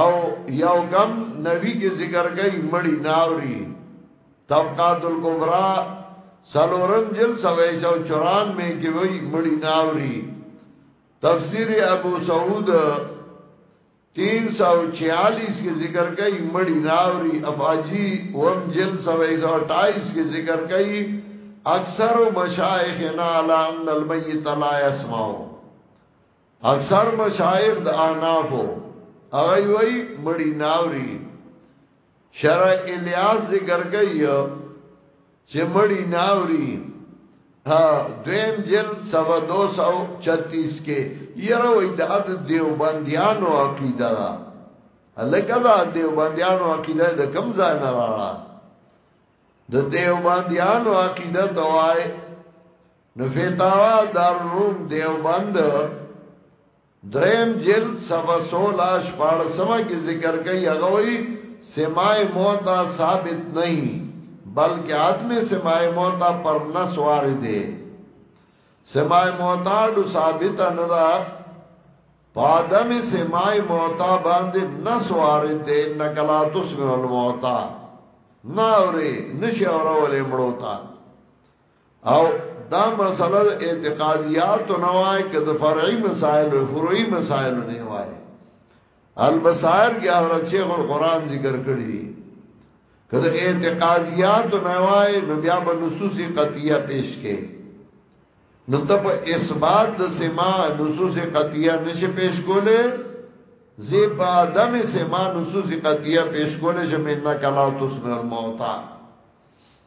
او یو غم نوی کې ذکر کوي مړی ناوري طبقات الکبرى سلورم جل سوي سو چوران میں کې وای مړی ناوري تفسیر ابو سعود 346 کې ذکر کوي مړی ناوري افاجی وم جل سوي سو 28 کې ذکر کوي اکثر مشایخنا علی ان المیت لا يسمعو اکثر مشایخ د احنافو هغه وی مړی ناوري شرع الیاس ذکر کوي چې مړی ناوري ها دویم جل سوا دو سو چتیس کې یره وی د اد دیوبندیانو عقیده ده لکه دا دیوبندیانو عقیده د کم ځای نه راړه د دیوبندیانو عقیده دوای نو فتاوا دار روم دیوبند دریم جلد صفحه 16 شپارسمه کې ذکر کوي هغه وی سماع موتا ثابت نہیں بلکہ عدم سماع موتا پر نس وارد ہے سماع موتا ډو ثابت نه ده پادم سماع موتا باندې نس وارد دی انک لا تسمع الموتا ناوري نشه اورولې مړو ته او دا مسله د اعتقادیات نه وای که د فرعي مسائل او فروعي مسائل نه وای البصائر کې حضرت شیخ القران ذکر کړی دي که د اعتقادیات نه وای نو بیا به نصوص قطعیه پیش کې نو ته په اثبات د سما نصوص قطعیه نشي پیش کوله زی په ادم سما نصوص قطعیه پیش کوله چې من کلا تسمع الموتى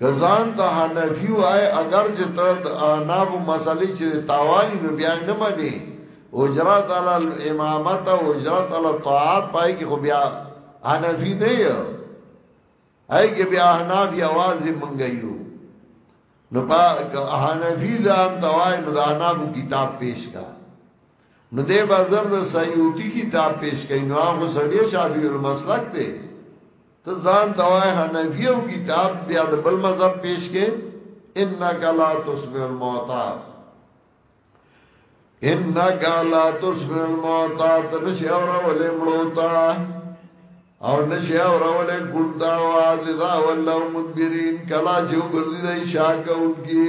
کزان ته حنفی وای اگر چې ته د احناف مسلې چې تاوانی نو بیا نه منی اجرت علی الامامت او اجرت علی الطاعات پای کې خو بیا حنفی نه یو اې کې بیا احناف یوازې مونږ یو نو په حنفی ځان توای نو احناف کتاب پیش کا نو دې بازار د سیوطي کتاب پیش کین نو هغه سړی شافعی المسلک دی ته ځان دوای حنفی او کتاب بیا د بل مذهب پیش کې انک لا تسمع الموتى انک لا تسمع الموتى تنشی اور ولې مړوتا او نشی اور ولې ګوندا واز دا ولو مدبرین کلا جو ګرځي دای شاکونکي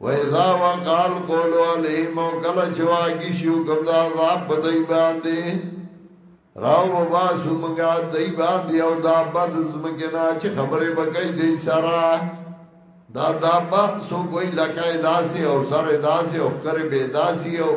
و اذا وقال قولو علیم و کل چواگی شیو کم دا عذاب بدائی باندی راو بابا سمگا دائی باندی او دا بد زمکنا چه خبر بکی دی سرا دا دا با سو کوئی لکای داسی او سر داسی او کر بی داسی او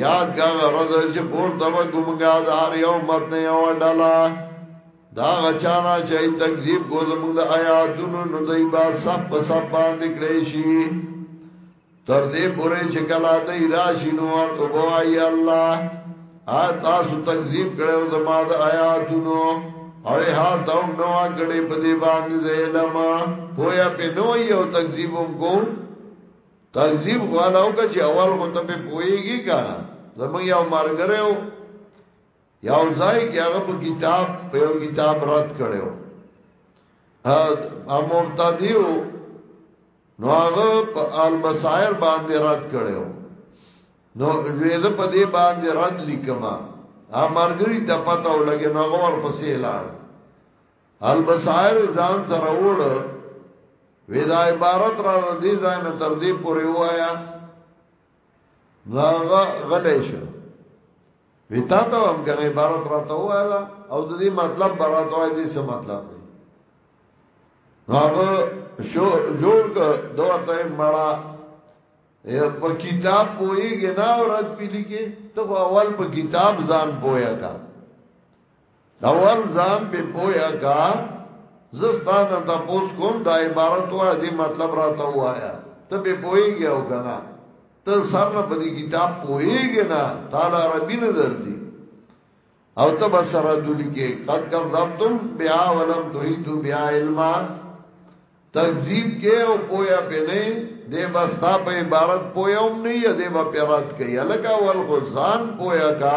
یاد کا غرض چې پور تب گمگا دار یو متن یو ڈالا دا غچانا چای تکذیب کو زمونږ د آیاتونو نو دای با سب په سب باندې کړی شي تر دې پورې چې کلا دای راشي نو ورته وای الله ا تاسو تکذیب کړو زما د آیاتونو او ها دا نو کړي په دې باندې علم پویا په نو یو تکذیبوم کو تنظیم غواړه او که چې اول خو ته په پويږي کا زمون یو مارګرو یو ځای کې هغه په کتاب په یو کتاب رات کړو ا مبتدیو نو هغه په البصائر باندې رات کړو نو ویده په دې باندې رات لیکما ا مارګری د پتا ولګي نو غور پسې لاړ البصائر ځان سره وړ ودا عبارت را دې ځان تر دې پورې وایا ناغه غلې شو وتا ته هم کنه عبارت را ته وایا او د دې مطلب برات وای دې څه مطلب دی ناغه شو جوړ دوه ته مړه په کتاب پوېږي نه اورات پیلي کې ته اول په کتاب ځان پویا کا اول ځان په پویا کا زستا نه تاسو کوم دا عبارت وای دی مطلب را ته وایا ته به پویږي او کنه ته سر نه بدی کتاب پویږي نه تعالی ربی نه درځي او ته بسره دولی کې قد کذبتم بیا ولم تهیتو بیا علما تکذیب کې او پویا په نه دی بستا په عبارت پویا هم نه دی په پیرات کې الکا ول خو ځان پویا کا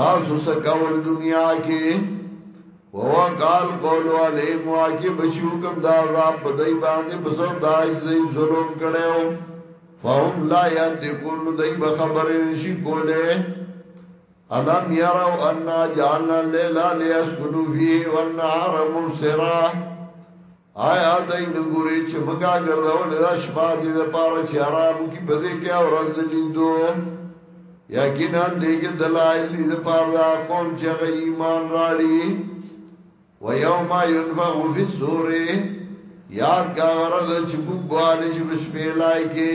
تاسو څه کول دنیا کې ووا قال قول علی مواکه بشی حکم دا عذاب بدای باندې بسو دا ځای ظلم کړو فهم لا یتقون دای به خبر نشي کوله الم یرو ان جعلنا الليل ليسكنوا فيه والنهار مبصرا آیا دای نه ګوري چې مګا ګرځول دا شپه دې د پاره چې آرام کی بده کې او ورځ دې لیدو یقینا دې کې دلایل دې د پاره دا قوم چې غي ایمان راړي و یوم ينفخ فی الصور یاد کا ورځ چې بوګوال شپې لای کې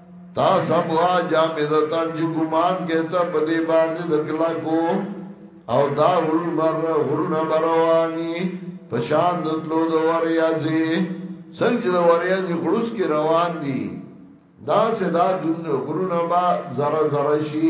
تا سبوا جامدتن چې ګمان کې ته په دې باندې د کلا کو او دا هل مر غرون برواني پشان دتلو د وریاځي څنګه د وریاځي خلوص کې روان دي دا سدا دن غرون با زره زره شي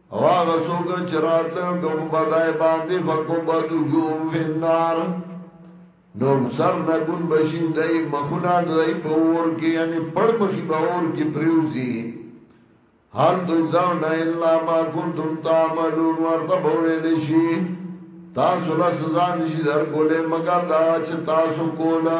او هغه څوک چې راتلو کوم بدای باندې فکوب دجوم فنار نو سر نګون بشي دای مخونه دای په ور کې یعنی پړ مخي به ور کې پریوزي حال تو ځاو نه الا ما کنتم تعملون ورته بویل شي تاسو له سزا نشي درکولې مګر دا چې تاسو کوله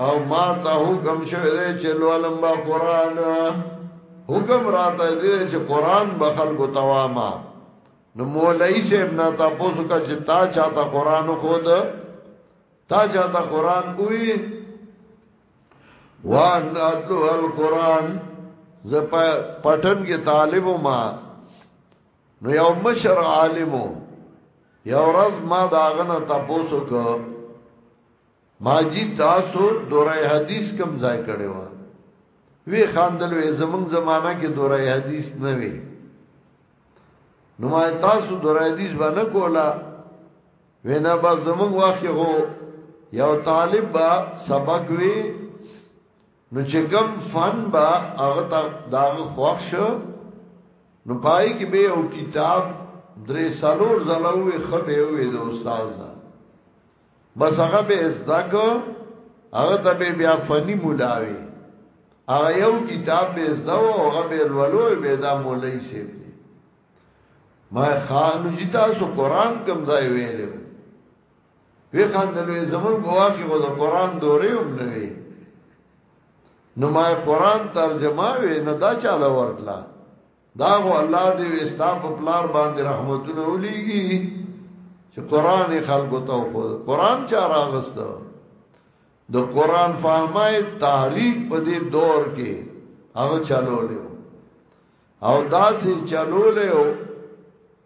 او ما ته حکم شوه دې چې لولم با قران حکم راته دې چې قران به خلکو تواما نو مولای صاحب نه تاسو کا چې تا چاته قران خو ده تا چاته قران کوی وان اتلو القران ز پټن کې طالب ما نو یو مشر عالمو یو ورځ ما داغنه تاسو کو ماجی تاسو دورای حدیث کم ځای کړي و وی خاندل وی زمنګ زمانہ کې دورای حدیث نه وی نو ما تاسو دورای حدیث باندې کولا وینا با زمنګ واخه هو یو طالب با سبق وی نو چې کم فن با هغه تا دا خوښ نو پای کې به یو کتاب درې سالور زلوې خبه وې د استاد بس هغه به ازدا کو هغه ته به بیا فنی مولاوي هغه یو کتاب به ازدا او هغه به لولو به دا مولای شي دی ما خان جی تاسو قران کم ځای ویلو وی خان دلوې زمون په واقع غو د قران دورې هم نه وی نو ما قران ترجمه وی نه دا چاله ورکلا دا هو الله دې وستا په پلار باندې رحمتونه وليږي چې قران خلکو ته خو قران چا راغست د قران فهمه تحریک په دې دور کې هغه چلو له او دا سي چلو له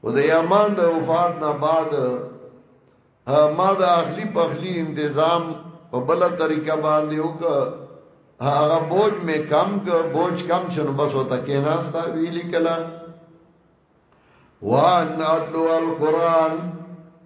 او د یامان د وفات نه بعد ما د اخلی پخلی انتظام په بل طریقه باندې وک هغه بوج می کم ک بوج کم شنو بس وته کې ناستا ویلی کلا وان ادلو القران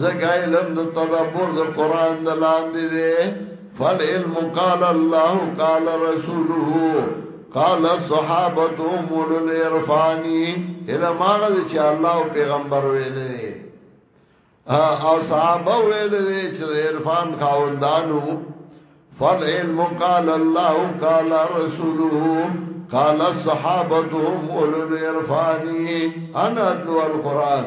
زګا علم د تدبر د قران د لاندې دی فل علم قال الله قال رسوله قال الصحابه مول العرفان علم هغه چې الله او پیغمبر ویلې او صحابه ویلې چې عرفان خاوندانو فل علم قال الله قال رسوله قال الصحابه مول العرفان انا اتلو القران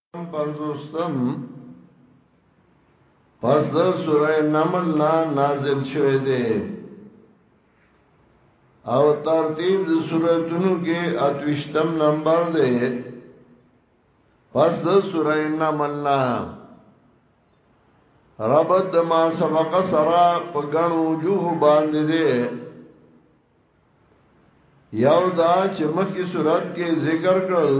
پنځوستم پس د سوره نمل نا نازل شوه دی او ترتیب د سوراتونو کې اتوشتم نمبر دی پس د سوره نمل نا ربط د ما سبق سرا په ګڼ وجوه باندې دی یو دا چې مخکې صورت کې ذکر کړل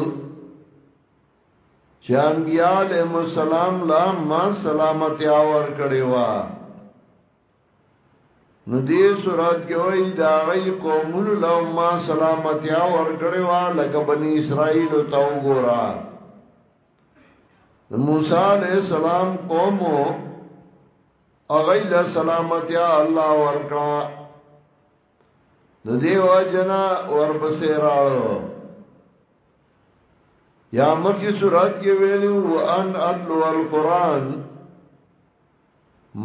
چې انبیاء علیهم السلام لا ما سلامتی اور کړی و نو دې صورت کې وای دا غي قومل لو ما سلامتی اور کړی و لکه بنی اسرائیل او تو ګورا موسی علیہ السلام قومو اغیل سلامتی الله ورکړه د دیو جنا ورپسې راړو یا مخی صورت کې ویلو ان اتلو القرآن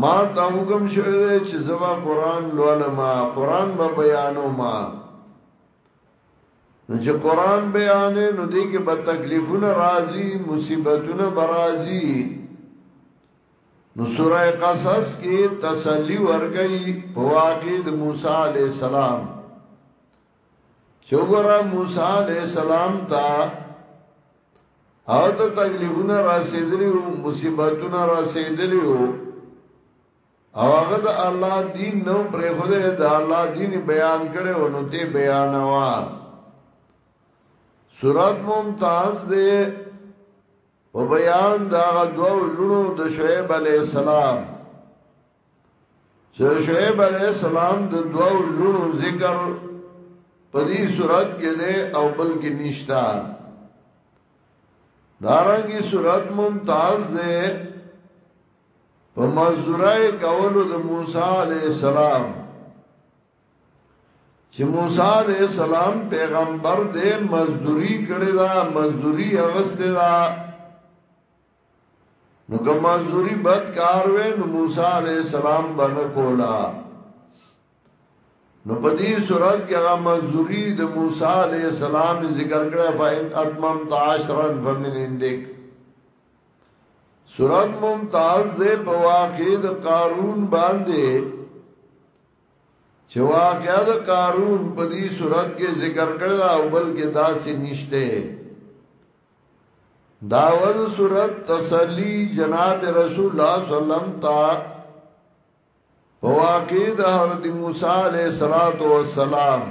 ما تا حکم شوه دې چې زبا قرآن لولما قرآن به بیانو ما نو چې قرآن بیانې نو دې کې به تکلیفونه راځي مصیبتونه برازي نو سوره قصص کې تسلی ورکړي په واقع د موسی عليه السلام چوغرا موسی عليه السلام تا او ته تکلیفونه رسیدلیو مصیبتونه رسیدلیو او هغه د الله دین نو پر خوده د الله دین بیان کړي او نو ته بیان وا سورات ممتاز ده په بیان دا هغه دوه لونو د شعیب علی السلام چې شعیب علی السلام د دوه لونو ذکر په دې صورت کې ده او بل کې نشتا دارنګي صورت ممتاز ده په مزدورای کولو د موسی علی السلام چې موسی علیہ السلام پیغمبر دې مزدوری کړی دا مزدوری اغسته دا نو که مزدوری بد کار وې نو موسی علیہ السلام باندې کولا نو په دې صورت کې هغه مزوري د موسی عليه السلام ذکر کړه فإن اتممت عشرا فمن عندك سورت ممتاز دے پواقید قارون باندے چې واقعا د قارون په دې صورت کې ذکر کړل او بلکې داسې نشته داول صورت تسلی جناب رسول الله صلی الله علیه وسلم تا واقع د حضرت موسی علیہ الصلوۃ والسلام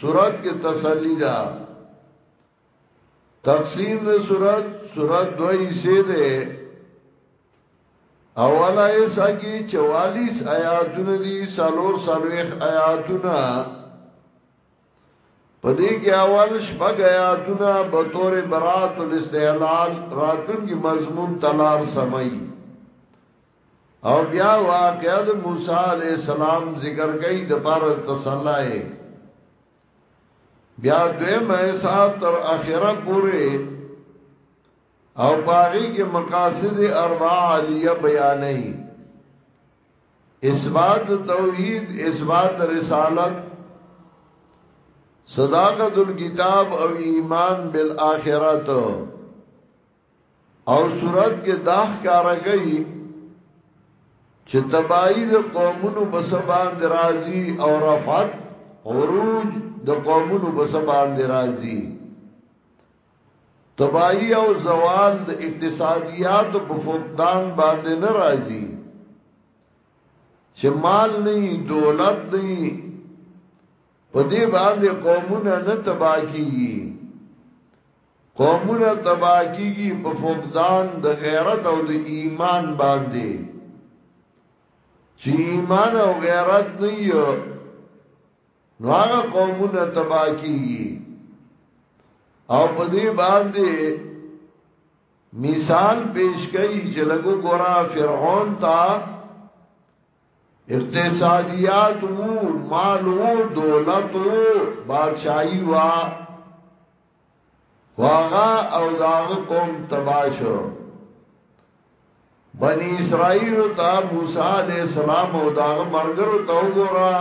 صورت کې تسلی ده تقسیم د صورت صورت دوی سه ده اولا ایسا کی چوالیس آیاتون دی سالور سالویخ آیاتون پدې کې اول شپږ آیاتونه به تور برات الاستحلال راتلونکي مضمون تلار سمي او بیا واقعا د موسی علی السلام ذکر کوي د پاره تسلی بیا دویم ایسا تر اخیره پوری او باغی کې مقاصد اربع علیه بیانې اثبات توحید اثبات رسالت صداقت الكتاب او ایمان بالآخرت او صورت کې دا ښکارا کوي چې تباہی د قومونو په سبان درازي او رفعت عروج د قومونو په سبان درازي تباہی او زوال د اقتصادیات په فقدان باندې ناراضي چې مال نه دولت نه په دې باندې قومونه نه تبا کیږي قومونه تبا کیږي په فقدان د غیرت او د ایمان باندې چې ایمان او غیرت نه یو نو هغه قومونه تبا کیږي او په دې باندې مثال پیش کړي چې لګو ګورا فرعون ته اقتصادیات وو مال وو دولت وو بادشاہی وا واغا او داغ قوم تباشو بنی اسرائیل تا موسی علیہ السلام او داغ مرګرو تا وګورا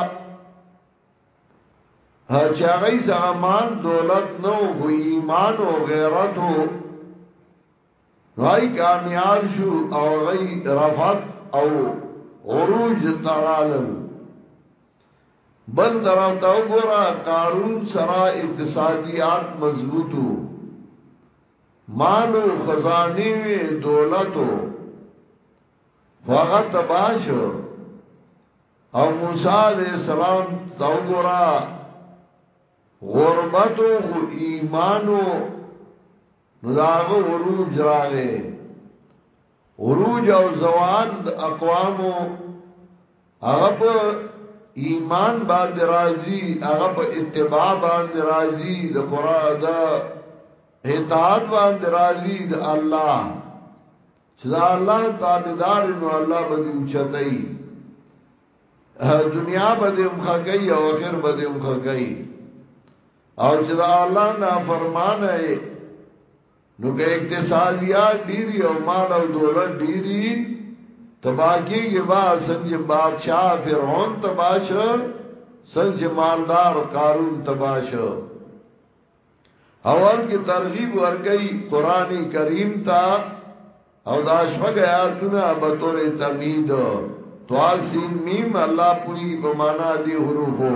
چې هغه سره مال دولت نو خو ایمان او غیرت وو غی کامیاب شو او غی رفت او عروج ترالل بل طرف تا وګورا قارون سرا اقتصادیات مضبوطو مالو خزانی وی دولتو فغا تباشو او موسی علیہ السلام تا وګورا غربتو خو ایمانو نو دا هغه عروج راغې عروج او زوال اقوامو هغه په ایمان باندې راضي هغه په اتباع باندې راضي د قران د اطاعت باندې راضي د الله چې دا الله تابعدار نو الله به دې اوچتای دنیا به دې مخکې او اخر به دې مخکې او چې دا الله نه فرمان ہے نو که اقتصادیات ډیری او مال او دولت ډیری تباکی یہ با سنج بادشاہ فرعون تباش سنج مالدار قارون تباش اول کی ترغیب ورکی قرآن کریم تا او داشفق آیاتونا بطور تمید تواسین میم اللہ پوئی بمانا دی حروفو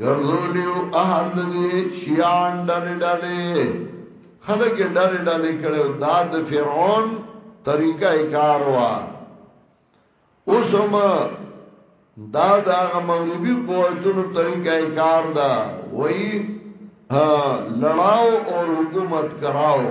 ګرځولیو اهل دې شیان ډلې ډلې خلک ډلې ډلې کړي او دا د فرعون طریقه کار وا اوسم دا دا مغربي قوتونو طریقه کار دا وای لړاو او حکومت کراو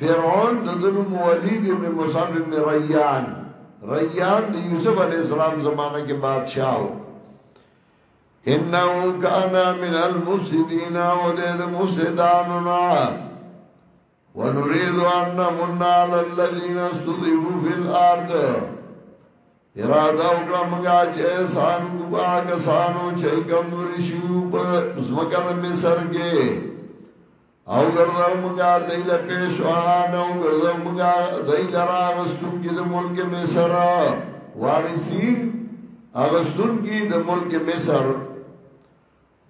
فرعون د ده نوم ولید ابن مصعب ابن ریان، ریان د یوسف علیه السلام زمانه کې بادشاه و. انه کان من المفسدین او ده ده مفسداننا ونريد ان نمن على الذين استضعفوا في الارض اراده وکړه موږ چې احسان کو باګ سانو چې کمزوري شي په زمکه مصر کې او ګرځاو مونږه دای له پېښوان او ګرځاو مونږه دای له راغستون کې د ملک مصر وارثین اغستون کې د ملک مصر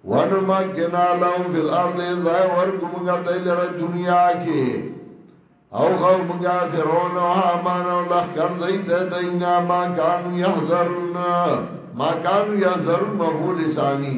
وانو ما کنا لهم فی الارض ذای ورکو مونږه دای له دنیا کې او خو مونږه فرعون او حامان او لخر دای ته دینا ما کانو یحذرون ما کانو یحذرون مفعول ثانی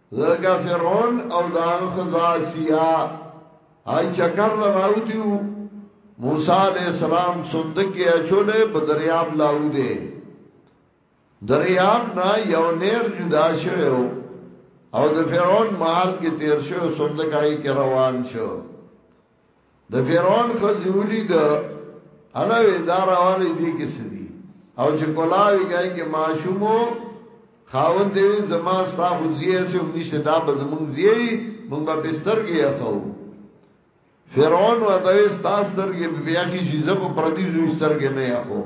ځکه فرعون او دا خزا سیا هاي چکر لراوتیو موسی علیہ السلام صندوق کې اچولې په دریاب لاو دې دریاب نه یو نیر جدا شوو او د فرعون محل کې تیر شو صندوق هاي کې روان شو د فرعون خزي ولید انا وی دارا والی دی کې سدي او چې کولاوی گئے کې معشومو خاون دی زما ستا خو زیه سه هم نشته دا به زمونږ زیه مونږ به بستر کې اخو فرعون ورته ستا ستر کې بیا کې چې زب پردي زو ستر کې نه اخو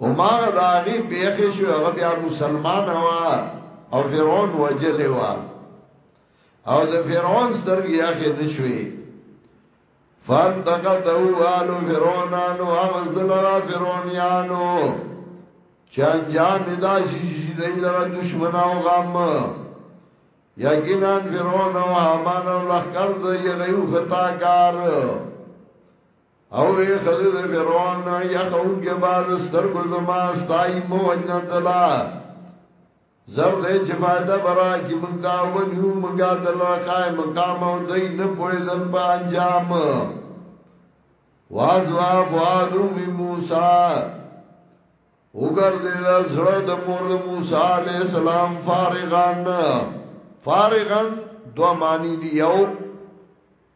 او ما دا غي پیخې شو هغه بیا مسلمان هوا او فرعون وجلې وا او د فرعون سترګې اخې ته شوې فالتقطه آل فرعون نو اغزل را فرعون یانو چان جام دا شیشی دی لرا دشمن او غم یقینا فرعون او حامان او لخکر دی غیو خطا کار او ای خلد فرعون یخون کے بعد سترگو زمان ستائی موجن دلا زر دې چې فائدہ برا کی مونږ تا ونیو مونږ دل قائم مقام او دای نه پویدل په انجام وازوا فؤاد می موسی وګر دې زړه د مور د موسی علی السلام فارغان فارغان دو معنی دی یو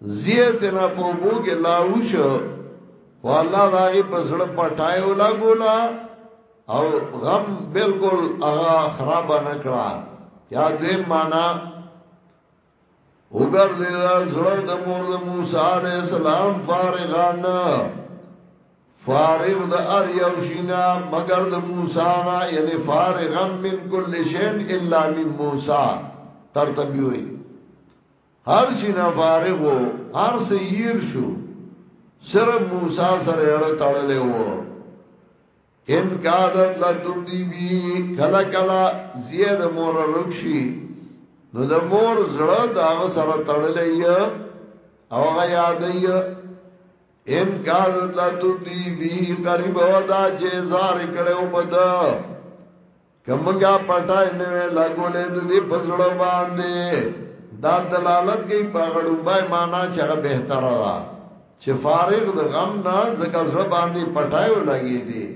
زیت نه په بو کې لاوش او الله داغي په زړه پټایو لا ګولا او غم بالکل هغه خراب نه کړا یا دوی معنا وګر دې زړه د مور د موسی عليه السلام فارغان فارغ د ار یو شینا مگر د موسی نه یعنی فارغم من کل شین الا من موسی ترتبی وی هر شي نه فارغ وو هر څه يير شو صرف موسی سره اړه تړلې وو ان قادت لا تبدی بی کلا کلا زید مور رکشی نو د مور زړه داغه سره تړلې یا او غا یاد یا ان قادت لا تبدی بی قریب ودا جزار کړو بد کمګه پټای نه لګولې د دې پزړه باندې دا دلالت کوي په غړوبای معنا چې هغه بهتره ده چې فارغ د غم نه زګه زړه باندې پټایو لګي دي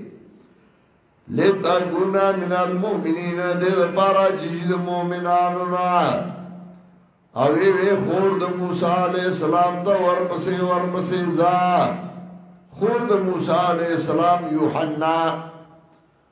لتا ګنا من المؤمنین دې لپاره چې د مؤمنانو نه او وی وی خور د موسی علی السلام ته ورپسې ورپسې ځا خور د موسی علی السلام یوحنا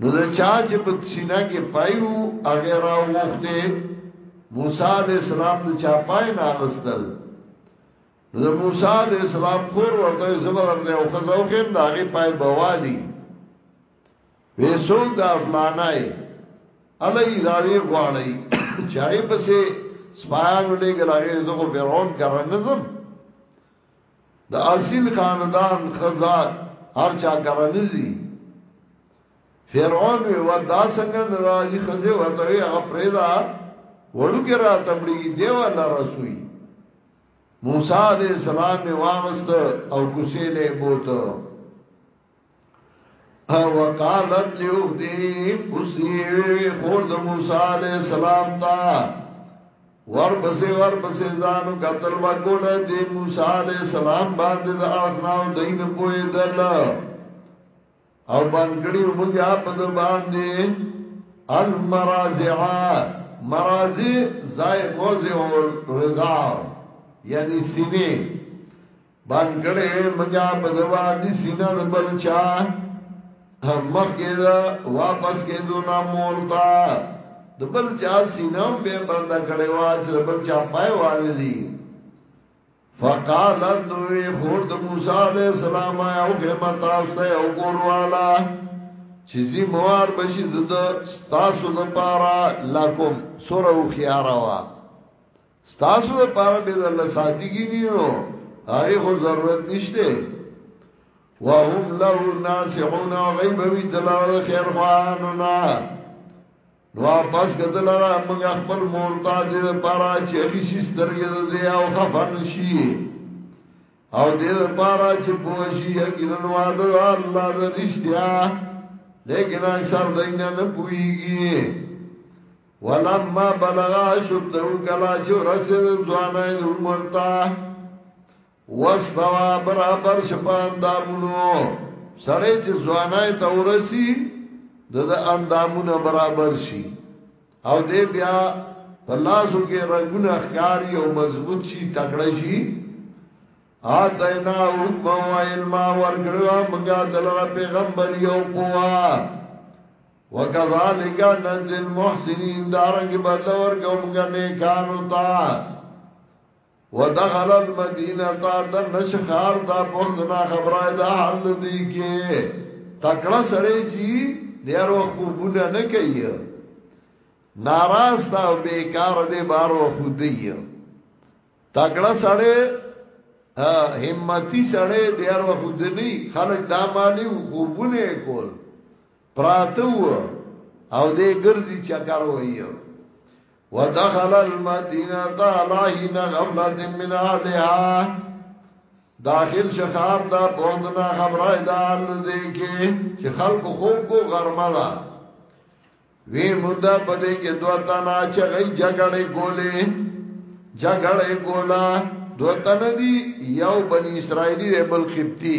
نو دا چا چې په سینا کې پایو هغه را وخته موسی علی السلام د چا پای نه اغستل نو د موسی علی السلام کور ورته زبر له او خزو کې دا هغه پای بوالي وې څوک دا فلانای علی راوی غواړی چې هغه پسې سپایان ولې ګلغه زغه فرعون کرنزم د اصیل خاندان خزا هر چا کرنزي فرعون وی ودا څنګه راځي خزه ورته وی هغه پرېدا وړو کې را تمړي دیو الله رسول موسی علیہ السلام واغست او کوسې له بوته وقالت لیوتی پسیوی خور د موسی علیہ السلام تا ور پسې ور پسې ځانو قتل وکول د موسی علیہ السلام باندې د اخناو دین پوی دل او بنکړی مونږه په د باندې المرازعه مرازی زای موضع الرضاع یعنی سینه بان کړي منګه په دوا دي سینا د بلچا مخګه دا واپس کېدو نا مورتا د بلچا سینم به بند کړي وا چې د بلچا پای والي فقالت دوی خور د موسی علی السلام او کما تاسو ته او کور والا چې زی موار بشي د تاسو د پاره لکم سره او خياروا ستاسو د پاره به الله ساتي کی نیو هغه خو ضرورت نشته وهم له ناسحون غیب وی دلال خیر خواننا واپس کتل را موږ خپل مور ته دې لپاره چې هغه شي سترګې دې او خفن شي او دې لپاره چې پوښي یقینا وعده الله د رښتیا لیکن اکثر دینه نه پويږي ولما بلغ شده کلا چې رسید ځوانای د عمر تا واستوا برابر شپان دامونو سړی چې ځوانای ته ورسی د اندامونه برابر شي او دې بیا په لاسو کې رګونه ښکاری او مضبوط شي تکړه شي آتینا حکم و علم ورکړو منگا دلر پیغمبر یو پوا وکذالک نجل المحسنین دارنګ بدل ورکوم غنه کانو تا ودخل المدینه تا د نشخار دا پښتنا خبره ده حل دی کې تکړه سړی چی دیر وخت خوبونه نه کوي ناراستا او بیکار دی بار و خودی تکړه سړی همتی سړی دیر وخت خودنی خلق دا مالی خوبونه کول پراتو او دې ګرځي چکر وایو ودخل المدینه تعالی غفلت من اهلها داخل شخار دا بوندنا خبره دا لدې کې چې خلق خوب کو غرمه ده وی موندا پدې کې دوه تنا چې غي جګړې ګولې جګړې ګولا دوه تن دي یو بنی اسرائیلی بل خپتی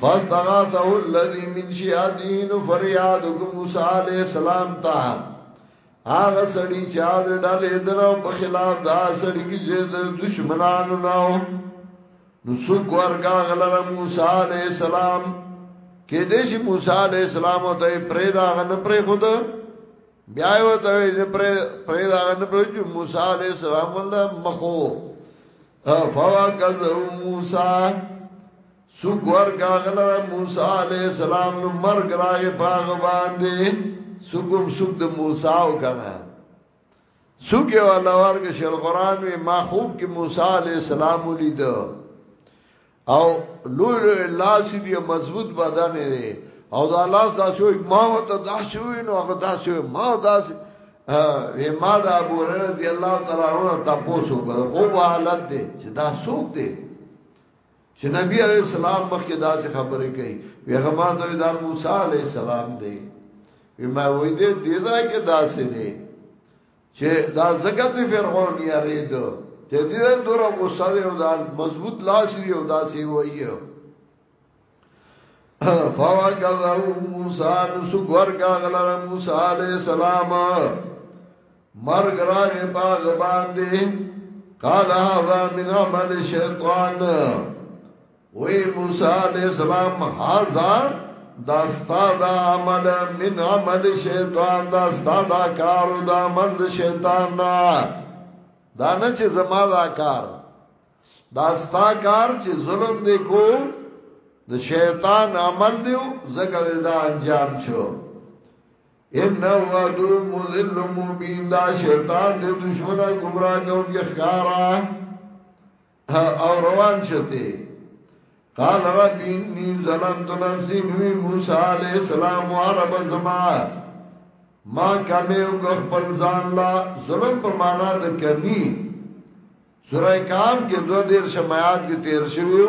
فاستغاثه الذي من شياته نو فریاد کو موسی علیہ السلام تا هغه سړی چې هغه ډلې دنو په خلاف دا سړی کې چې د دشمنانو نو نو څوک ورګه غلره موسی علیہ السلام کې دې چې موسی علیہ السلام ته پرې دا غن پرې خود بیا یو ته چې پرې پرې دا غن پرې چې موسی علیہ السلام له مخو فوا کذو موسی څوک ورکاغله موسی علی السلام نو مرګ راغی پاغه باندې څوک هم څوک د موسی او کنه څوک یو الله ورګ شل قران وی ما خوب کې موسی علی السلام ولید او لول لاس دی مضبوط بدن دی او دا لاس دا شو ما وته دا شو نو هغه دا شو ما دا شو وی ما دا ابو رضی الله تعالی عنہ تاسو کو حالت دی چې دا څوک دی چې نبی علیہ السلام مخکې داسې خبرې کوي ویغه ما ته دا موسی علیہ السلام دی وی ما وې دې دې ځای کې داسې دی چې دا زکات فرعون یې رید ته دې دور غوسه دی او دا مضبوط لاس دی او داسې وایي فوا کذو موسی نو سو ګور کا غلره موسی علیہ السلام مرګ راغې پاغ باندې قال هذا من عمل شیطان وی موسی علیہ السلام هذا دا استاد عمل من عمل شیطان دا استاد کار دا عمل شیطان نه دا نه چې زما دا کار دا ستا کار چې ظلم دی کو د شیطان عمل دیو زګر دا انجام شو انه عدو مذل مبین دا شیطان دې دشمن گمراه کون کې خارا او روان شته قال رب انی ظلمت نفسی نوی موسی علیہ السلام و عرب زما ما کمیو کو خپل ځان لا ظلم په معنا د کمی سورہ کاف کې دو دیر شمایات کې تیر شویو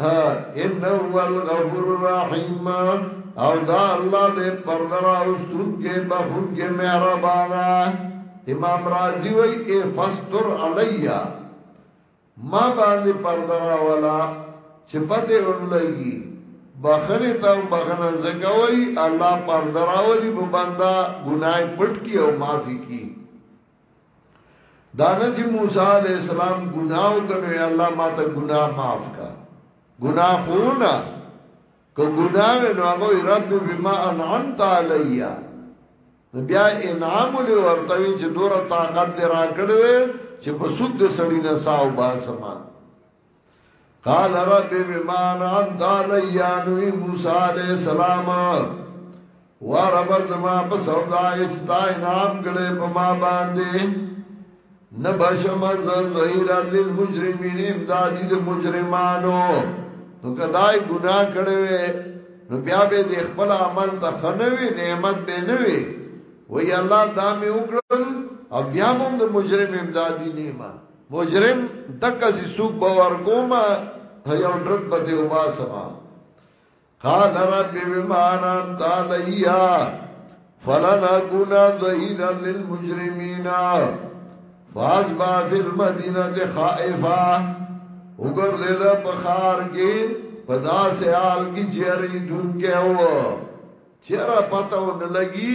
انه هو الغفور الرحیم او دا الله دې پردرا اوستون کې بخون کې مهربانا امام رازی وی اے فستر علیا ما باندې پردرا ولا چې پته اون لګي بخنه تا بخنه زکوي الله پردرا ولی په بندا ګناي پټ کی او معافي کی دا نه چې موسی علی السلام ګناه وکړو یا الله ما ته ګناه معاف کا ګناه خو نه کو ګناه نو هغه رب بما انعمت علیا بیا انعام له ورته چې دوره طاقت دې راکړې چې په سود سړی نه ساو باسما قال رب بما انعمت علی نبی موسی علیہ السلام و رب زما په سودا اچتا انعام کړي په ما باندې نبشم از ظهیر للمجرمین امدادی د مجرمانو نو کدای ګناه کړي وي نو بیا به د خپل عمل ته خنوي نعمت به نه وي وی الله دا می وکړل او بیا هم د مجرم امدادی نیمه مجرم دکا سی سوک باور کوما یو ډرت به دی وبا سما قال رب بما انعمت علی فلن اكون ظهيرا للمجرمين فاز با فی المدینه خائفا وګر دې له بخار کې پدا سے آل کی چیری دن کے ہو چیرہ پتہ ون لگی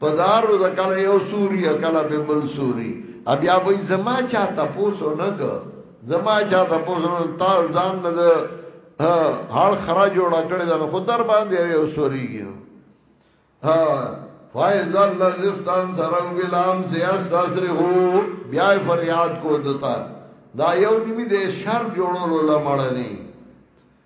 پدار د کله یو سوري کله به بل سوري بیا وای زما چا تاسو نه ک زما چا تاسو نه تا ځان نه ده هر خرا جوړ کړی دا خو در باندې یو سوري ها فایز الذستان سره بلام سیاست سره هو بیا فریاد کو دتا دا یو نیمه دې شر جوړولو لمړنی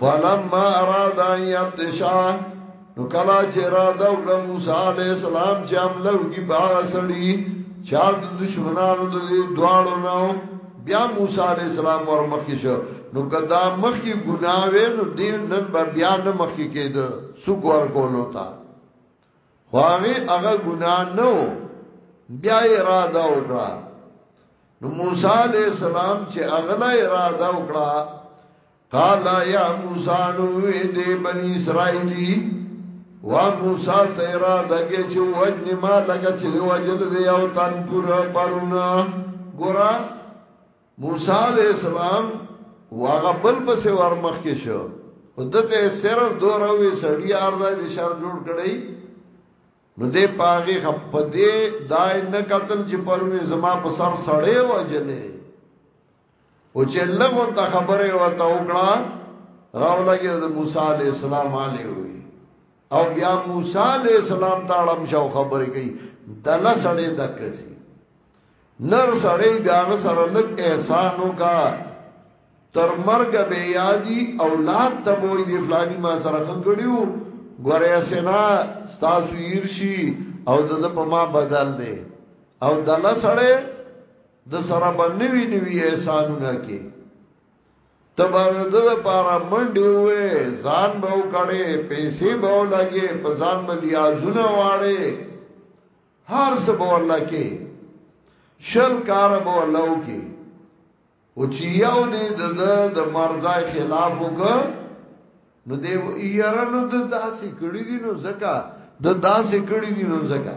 فلما اراد ان يبتشا نو کلا چې را دا وکړه موسی عليه السلام چې عمله وکي باغ سړي چا د دشمنانو د دواړو نو بیا موسی عليه السلام ور مخکې شو نو کدا مخکې ګناوې نو دې نن به بیا نه مخکې کېد سوق ور کولو تا خو هغه هغه ګنا نو بیا اراده وکړه نو موسی عليه السلام چې اغلا اراده وکړه قال یا موسی نو دې بنی اسرائیلی وا موسی تیرا دګه چې وجن ما لکه چې وجل دې او تن پور پرونه ګورا موسی علیہ السلام واغه بل پسې ورمخ کې شو ودته صرف دوه راوي سړی ارزه دې شر جوړ کړی نو دې پاغي خپدې دای نه قتل چې پرونه زما په سر سړې وجلې او چې لغون ته خبره ورته وکړه راو لګي د موسی عليه السلام علي وي او بیا موسی عليه السلام ته اړم شو خبرې کوي دله سړې دکسي نر سړې داغه سره لګ احسانو کا تر مرګ به یادی اولاد ته وې دی فلانی ما سره خګړیو ګوریا سینا ستاسو یرشي او د په ما بدل دی او دله سړې د سره بنوي نوي احسانونه کې تبا د لپاره منډي وې ځان به وکړې پیسې به ولګې په ځان به لیازونه واړې هر څه به الله کې شل کار به الله وکي او چې یو دې د د مرزای خلاف وک نو دې یاره نو د داسې کړي دي نو زکه د داسې کړي دي نو زکه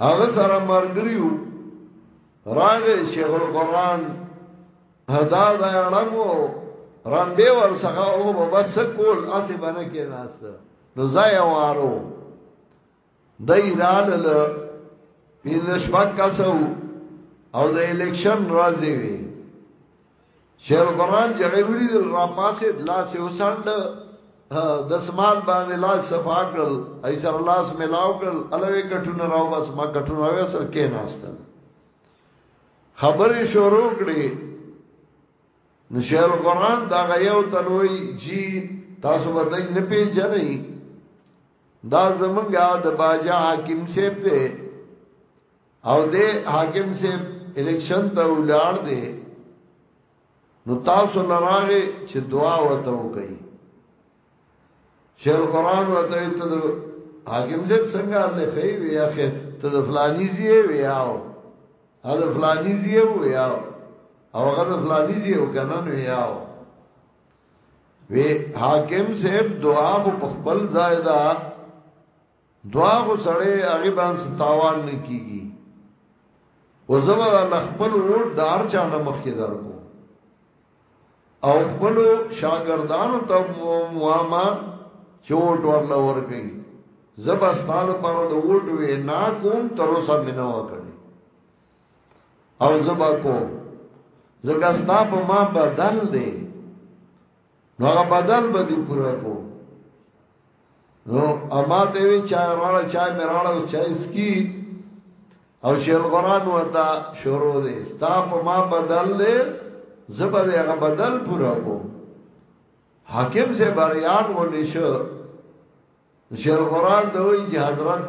هغه سره مرګریو راغې شیخ القرآن هدا دا اړمو رمبه ور څنګه او بس کول اسی باندې کې ناست نو ځای وارو دای رالل پینځه شپږ کسو او د الیکشن راځي وی شیخ القرآن چې هغه ولید را پاسې لاس یې وساند د سمال باندې لاس صفا کړل ای سر لاس ملاو کړل الوی کټونه راو بس ما کټونه راو سر کې ناستل خبرې شروع کړې نو شیخ القرآن دا غیو تنوي جی تاسو به دای نه پیژنئ دا زمونږه د باجا حاکم سیب ته او دې حاکم سے الیکشن ته ولاړ دی نو تاسو لراغه چې دعا وته وکي شیخ القران وته ته حاکم سے څنګه الله خی وی اخر ته د فلانی زی وی او هغه فلانی زی وی او هغه د فلانی زی او کنه نو یاو وی حاکم صاحب دعا په خپل زائدہ دعا خو سړی هغه باندې تاوان نه کیږي او زبر الله خپل ووټ دار چا نه مخ کې درکو او خپل شاګردانو ته مواما چوټ ورل ورګي زبا ستاله پر د ووټ وې نا کوم تر اوسه مینه وکړي او زبا کو زګا ستا په ما بدل دی نو هغه بدل به دی پورا کو نو اما ته وی چا راړه چا مې راړه او چا اسکی او شیل قران وتا شروع دی ستا په ما بدل دی زبر هغه بدل پورا کو حاکم سے بریان و نشو شیل قران دوی چې حضرت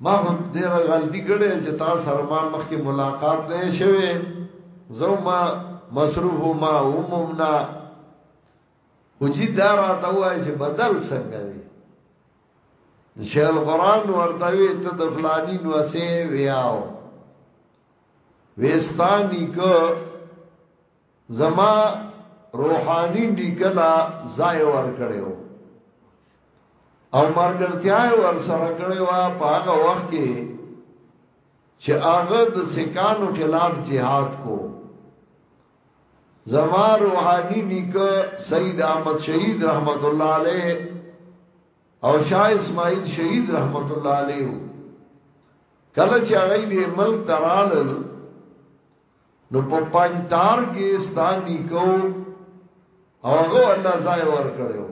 ما خو ډیره غلطی کړې چې تا سره ما مخکې ملاقات نه شوه زو ما مصروف ما عمومنا او جی دارا ته وای چې بدل څنګه وي شیخ القران ورته وی ته د فلانی نو سه ویاو وستانی کو زما روحاني نکلا ځای ور کړو او مرګرتیا ور سره کړو په هغه وخت کې چې هغه د سکانو خلاف جهاد کو زما روحاني نیکه سید احمد شهید رحمت الله علیه او شاه اسماعیل شهید رحمت الله علیه کله چې هغه دې ملک ترال نو په پنځار کې ستانی کو او هغه الله ځای ور کړو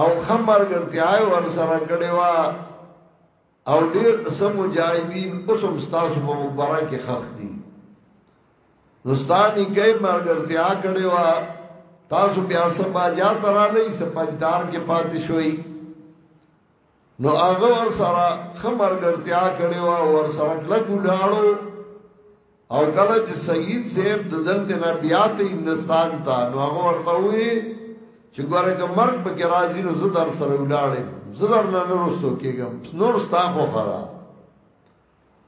او خمر ګرځای ور سره کړو او ډیر سم مجاهدین اوسم تاسو په مقبره کې خخ دي نو ستانی کې مرګرتیا کړو تاسو بیا سبا جا ترالې سپنځار کې پاتې شوي نو هغه ور سره خمر ګرتیا کړي وا ور سره لګو لاړو او کله چې سید زیب د دلته نه بیا ته هندستان ته نو هغه ورته وی چې ګوره که مرګ به کې راځي نو زه در سره ولاړم زه در نه نورستو کېږم نور ستا خو خره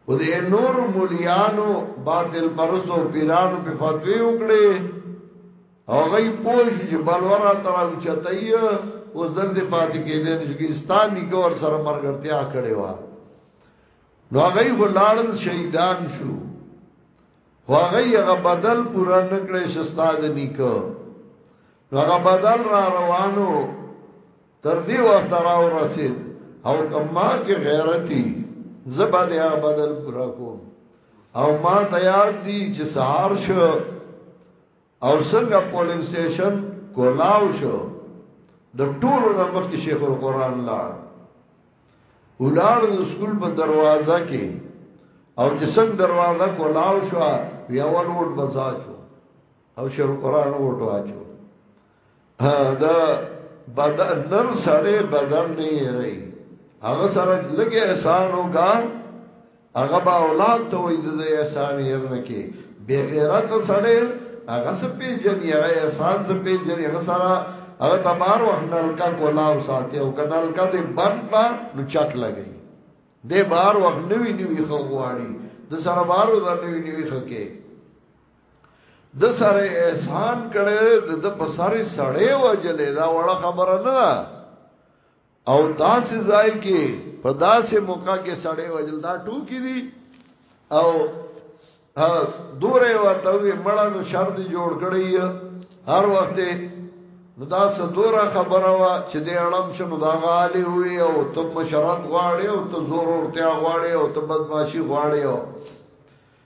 او د نور مليانو باطل پرستو پیرانو په فتوی وکړي او غي پوه شو چې بلورا تر او چتای اوس دلته پاتې کېدل چې ګستان نګور سره مرګرتیا کړي وا نو غي ولارل شهیدان شو واغی هغه بدل پورا نکړې شستاد نیکو نو هغه بدل را روانو تر دې وخت راو رسید او کما کې غیرتی زبا دې هغه بدل پورا کوم او ما ته یاد دي چې سهار شو او څنګه پولینګ سټیشن کولاو شو د ټولو نه مخکې شیخ القرآن لاړ ولاړ د سکول په دروازه کې او چې څنګه دروازه کولاو شو بیا ول وټ بزاچو او شیخ القرآن وټ واچو دا بدن نر سره بدن نه یری هغه سره لګي احسان وکا هغه با اولاد ته وې د احسان یې نه کې بے غیرت سره هغه سپې جنې هغه احسان سپې جنې هغه سره هغه تبار وخت نلکا کولا او ساتي او کنالکا دې بند کا نو چک لګي دې بار وخت نوی نوی خو غواړي د سره بارو د نوی نوی خکه د سره احسان کړي د په سره سړې وجلې دا وړه خبره نه ده او داسې ځای کې په داسې موقع کې سړې وجل دا ټوکی دي او دوره ورته وي مړه نو شر دي جوړ کړی هر وخت نو دا سدوره خبره وا چې دې اړم شنو دا غالي وي او تم مشرت غواړي او ته زور ورته غواړي او ته بدمعشي غواړي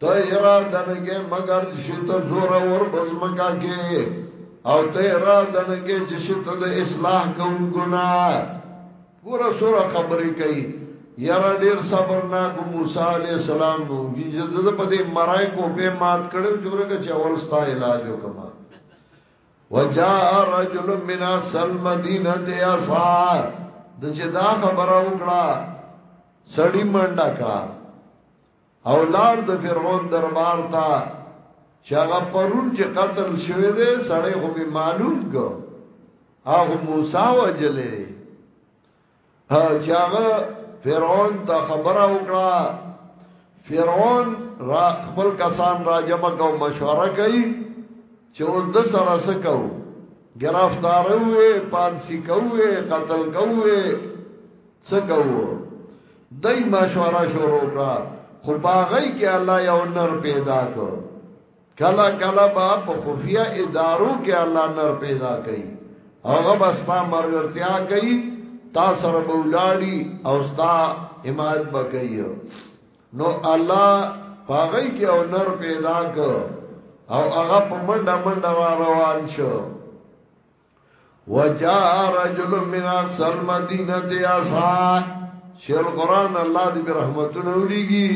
ته اراده نه کې مگر چې ته زور ور بزمکا کې او ته اراده نه کې چې ته د اصلاح کوم ګنا پورا سورہ خبرې کوي یاره ډیر صبرناک موسی علی السلام نو جزد په دې مرای کو په مات کړو چې ورګه چې اول ستا علاج وکما وجاء رجل من اصل مدینه یسا د چې دا خبره وکړه سړی منډه کړه او لار د فرعون دربار ته چې هغه پرون چې قتل شوی دی سړی خو می معلوم کو هغه موسی وجلې چې هغه فرعون ته خبره وکړه فرعون را خپل کسان را جمع کو مشوره کوي چې اوس د سره سکو گرفتار ہوئے پانسی کوئے قتل کوئے سکو دای مشوره شروع کړه خو باغی کې الله یو نر پیدا کو کلا کلا با په خفیه ادارو کې الله نر پیدا کړي هغه بستا مرګرتیا کوي تا سره بولاړي او ستا حمایت بکایو نو الله پاغی کې او نر پیدا کو او هغه په منډه منډه را روان شو وجاء رجل من اقصى المدينه يسعى شیخ القران الله دې برحمتونه وليږي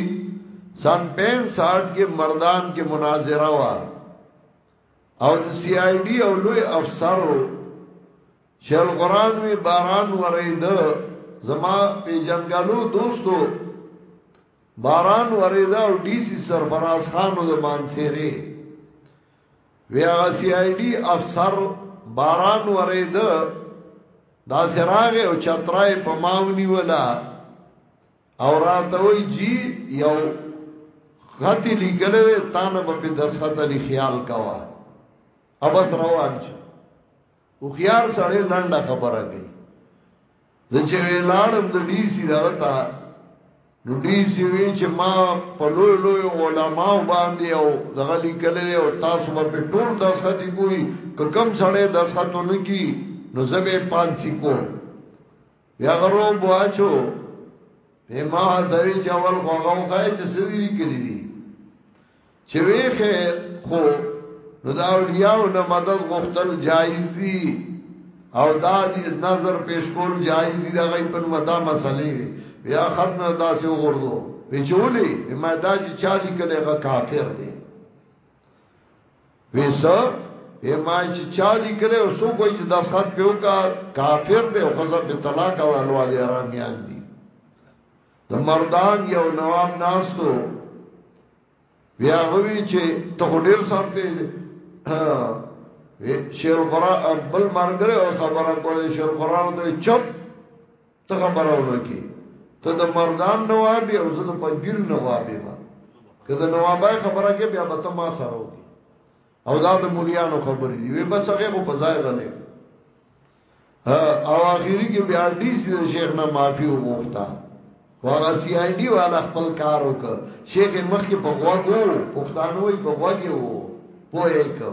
سن 65 کې مردان کې مناظره وا او د سی آی ډی او لوی افسر شیخ القران وی باران ورید زما په جنگالو دوستو باران ورید او ډی سی سرفراز خان د مانسری وی هغه سی آی ډی افسر باران ورید دا سراغ او چترای په ماونی ولا او راته وی جی یو خط لیکل تانه په دسخط علی خیال کوا ابس روان شو او خيار سره لنډه خبره کوي د چې لاړم د ډي سي دا وتا نو ډي سي وی چې ما په لوی لوی علما باندې او دغه لیکل او تاسو په ټول د ساتي کوی کم سره د ساتو نه کی نو زبې پانسی کو بیا غرو بواچو په ما دوی چې اول خو هغه وخای چې سړي لیکلي دي چې ویخه خو نو دا اولیاء نه مدد غوښتل جایز دي او دا دي نظر پیش کول جایز دي دا غي په مدا مسلې بیا ختم دا سه وګورلو وچولې ما دا چې چالي کله غا کافر دي ویسا وی ما چې چا لیکل او سو کوئی چې دا سات په وکا کافر دی او غضب به طلاق او الوا دی آرامیان دي د مردان یو نواب ناستو بیا غوی چې ته ډیر سات دی شیر قرآن بل مرګره او خبره کولې شیر قرآن ته چپ ته خبره ونه کې ته د مردان نواب او زه د پنځیر نواب ما که د نوابای خبره کې بیا به ته ما سره وکې او دا د مليانو خبرې دی وی بس هغه خو په ځای غلې او اخیری کې بیا ډی سي د شیخ نه معافي وغوښتا واغه سی آی ډی والا خپل کار وک شیخ مخ کې په غوګو پښتانوي په غوګي وو پوهه کو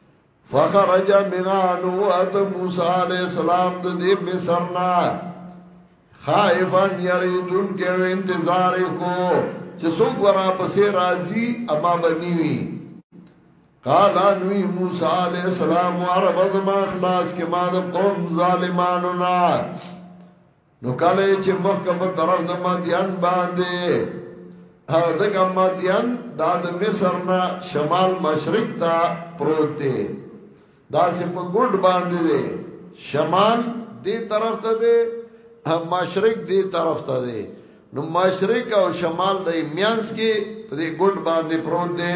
فخرج منا نوات موسی علیہ السلام د دې مصرنا خائفان یریدون کې انتظار کو چې څوک ورا پسې راځي اما بنیوي قال انوی موسی علیہ السلام وربد ما اخلاص کې ما د قوم ظالمانو نه نو کله چې مخکې په طرف د مدین باندې ځکه مدین دا د مصر نه شمال مشرق ته پروت دی دا سه په ګډ باندې دی شمال دې طرف ته دی مشرق دې طرف ته دی نو مشرق او شمال د میانس کې په دې ګډ باندې پروت دی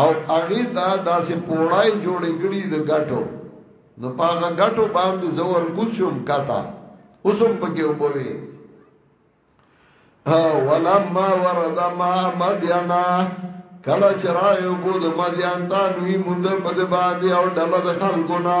او هغه دا داسې پوړای جوړې کړي د غټو نو پاغه غټو باندې زور کوڅوم کاتا اوسم پکې وبوي ها ولما ورد ما مدینا کله چرایو بود مدیان تا نوی مونږ په دې باندې او ډله د خلکو نه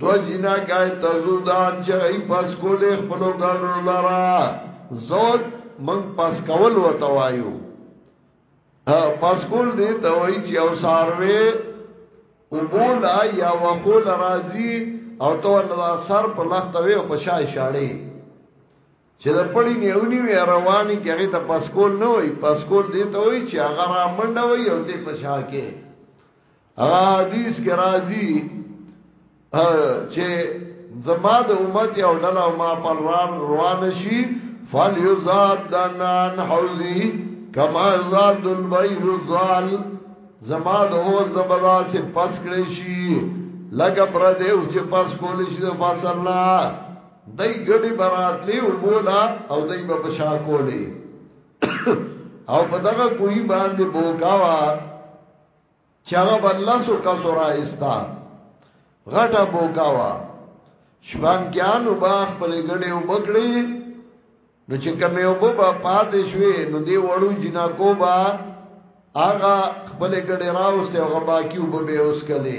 دو جنا گای تزودان چې ای پس کولې خپل ګړو لرا زود من پس کول وته وایو پس کول دې ته وای چې او ساروي وبولا یا وقول راضی او تو الله سر په لختوي او په شای شاړي چې د پړی نیونی وی رواني کې هغه ته پس کول نه وای پس کول دې ته وای چې هغه را منډه وای او دې په شا کې هغه حدیث کې راځي چې زما د امت یو ډله ما پر روان شي فال یزاد دنان حوزی کما یزاد البیر الظال زما د هو زبدا سے پس کړی شي لګ پر دې او چې پس کول شي د فصل نه دای ګډي برات لی او بولا او دای په بشا کولی او په دغه کوی باندې بوکاوا چې هغه بلسو کسو را ایستا غټه بوکاوا شبان کیانو با خپل ګړې وبکړي نو چې کمه وب با پاتې شوې نو دی وړو جنا کو با هغه خپل ګړې راوسته هغه باقی وب به اوس کله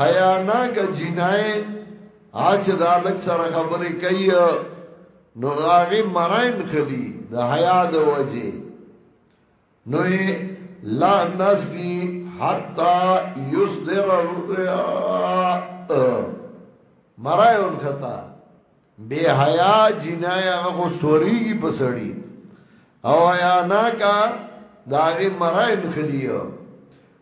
حیا نه جنای اچ دا لک سره خبرې کوي نو هغه مراین خلی د حیا د وجه نو لا نسبی حتا یصدر الرؤیا مراین خطا بے حیا جنای هغه سوریږي پسړي او حیا نه کا داغه مراین خلیو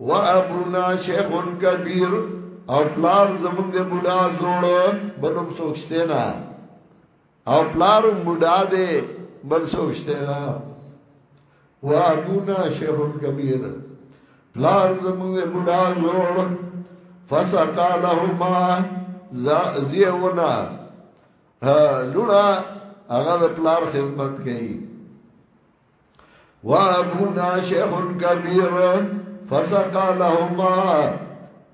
و ابونا شیخ کبیر او پلار زمون دې بوډا جوړ بلوم سوچته نه او پلار بوډا دې بل سوچته نه و ابونا شیخ کبیر پلار زمون دې بوډا جوړ فسقا لهما زیونا لونا هغه پلار خدمت کوي وابونا شیخ کبیر فسقا لهما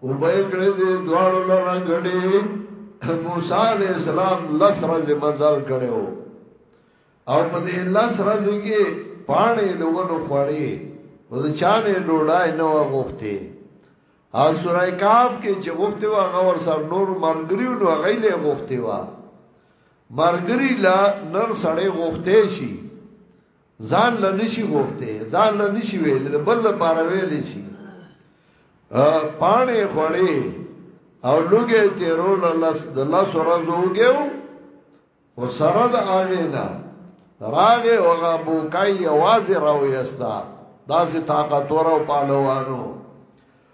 او بیکړه دې دوار لره غډې موسی علی السلام لس ورځ مزل کړو او په دې لس ورځ کې پانی د ونو خوړې او د چانه ډوډای نه وغوښته او سورې کاف کې چې غوښته و غور سر نور مرګریو نو غیله غوښته و مرګري لا نر سړی غوښته شي ځان له نشي غوښته ځان له نشي ویل د بل لپاره ویل شي پانه خړې او لوګي تیرو لاس د لاس ورځو وګیو او سره د هغه نه راغه او هغه بوکای आवाज راويستا داسې طاقتور او پهلوانو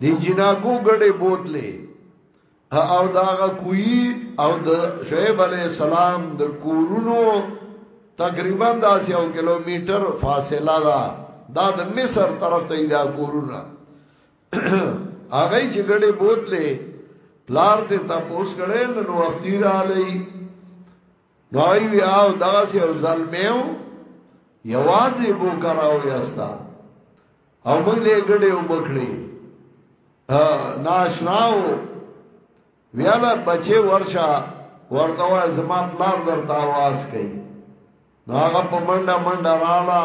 دی جناکو ګړې بوتلې او داغه کوی او د شعیب علی السلام د کورونو تقریبا داسې یو کیلومتر فاصله ده دا د مصر طرف ته دا کورونه هغه چې ګړې بوتلې پلار ته تاسو کړه نن وختي را لې نو وی او دا سی او ظلمیو یوازې بو کراو یستا او موږ له ګډه وبکړي ناشناو ویاله بچي ورشا ورته وای زما پلار درته आवाज کوي نو هغه په منډه منډه رااله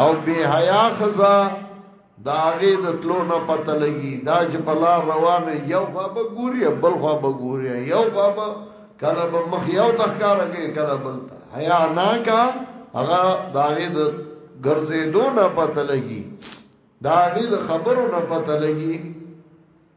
او بے حیا خزا دا غي د تلو نه پته لګي دا چې په لار روانه یو خوا به ګوري بل خوا به ګوري یو خوا به کله به مخ یو تخکار کوي کله بل ته حیا نه کا هغه دا غي د ګرځې دو نه پته لګي دا غي د خبرو نه پته لګي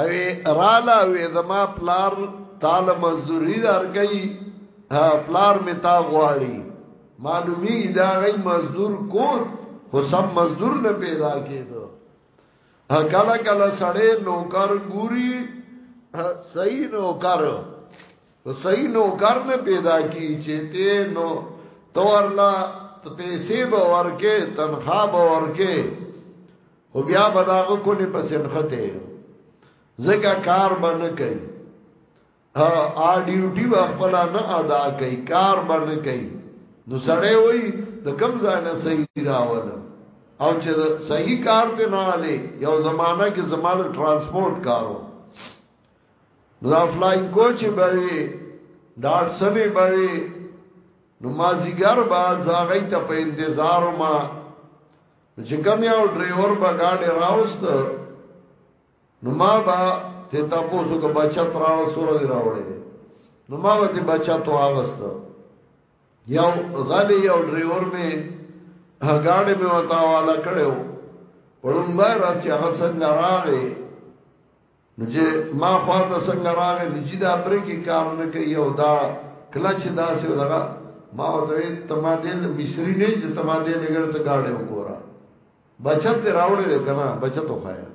اوی رالا وی زما پلار تال مزدوری دار گئی پلار می تا غواړي معلومی دا غي مزدور کور خو سم مزدور نه پیدا کېدو کله کله سړی نوکر ګوري صحیح نوکر صحیح نوکر نه پیدا کی چې ته نو تورلا پیسې به ورکه تنخواه به ورکه خو بیا به داغه کلی پس نخته زګه کار به نه کوي ا ډیوټي به خپل نه ادا کوي کار به نه کوي نو سړی وای د کم ځای نه صحیح راول او چې صحیح کار ته نه علي یو زمانہ کې زماده ترانسپورت کارو دا فلاین کوچ به وي ډاټ سمې به وي نو ما زیګر با زاغی ته په انتظار ما چې کوم یو ډرایور به گاډي راوست نو ما به ته تاسو کو بچت راو سور دی راوړې نو ما به ته بچت واغست یو غلی یو ډرایور می هغاړې می وتا والا کړو پړم به را چې حسن لراغه نو چې ما خواته څنګه راغې نو چې دا پرې کې کار نه کوي او دا کله چې دا سه دغه ما او ته تمادل مصری نه چې تمادل لګړ ته گاډه وګورا بچت راوړې کنه بچت وخایا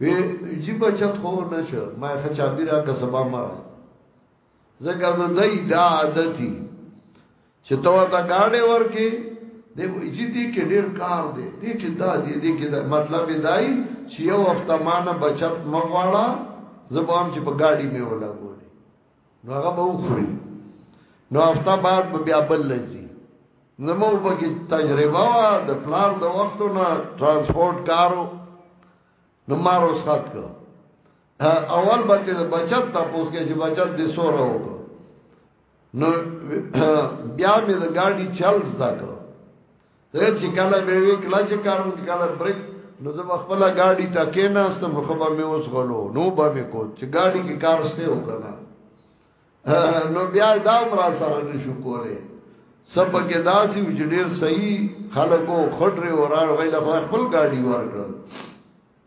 وی جی بچت خو نه شه ما خچا بیره کا سبا مره زګر د دای دا عادتي چې ته ورته گاډي ورکې دی وی چې دې کې ډېر کار دی دې کې دا دې دې کې دا مطلب دی چې یو وخت ما نه بچت مغواړه زبام چې په گاډي مې ولا ګوري نو هغه به وخوري نو هفته بعد به بیا بل لځي زمو په کې تجربه وا د پلار د وختو نه ترانسپورت کارو نو مارو سات کو اول باندې د بچت تاسو کې چې بچت دې سو راو نو بیا مې د ګاډي چل زده کړ زه چې کله به وی کله چې کارم کله بریک نو زه خپل ګاډي ته کېناستم خو به مې اوس غلو نو به مې کو چې ګاډي کې کار سته وکړه نو بیا دا مرا سره نشو کوله سب کې داسي و چې ډېر صحیح خلکو خټره وران غیله خپل ګاډي ورکړل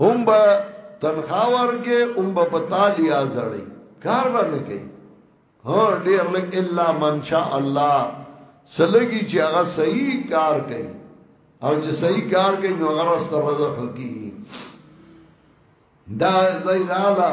هم به تنخوا ورکې هم به په تالیا زړی کار به نه کوي ها ډیر لګ الا من شاء الله سلګي چې هغه صحیح کار کوي او چې صحیح کار کوي نو هغه راست رزق کوي دا زیراله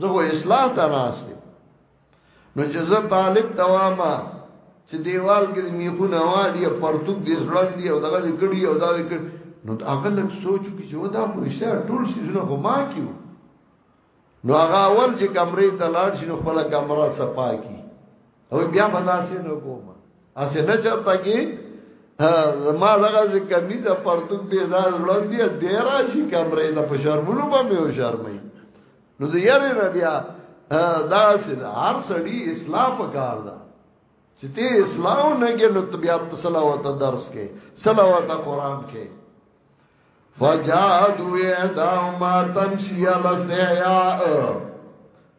زه خو اصلاح ته ناشته نو چې زه طالب تواما چې دیوال کې میخونه واړي پرتوک دې ځړل دی او دغه کړي او دا کړي نو هغه لږ سوچ کی چې ودا خو رښتیا ټول سيزونه خو ما کیو نو هغه اول چې کمرې ته لاړ شي نو خپل کمره صفا کی او بیا به داسې نه کوم اسه نه چرته کې ما دغه ځکه میزه پرتوک به ځان وړاندې دی راشي کمرې د پشرمونو به مې او شرمې نو د یاري نه بیا دا سه هر سړی اسلام پکار ده چې ته اسلام نه کې نو بیا په صلوات درس کې صلوات قران کې فجادو یداو ما تمشی علی سیعاء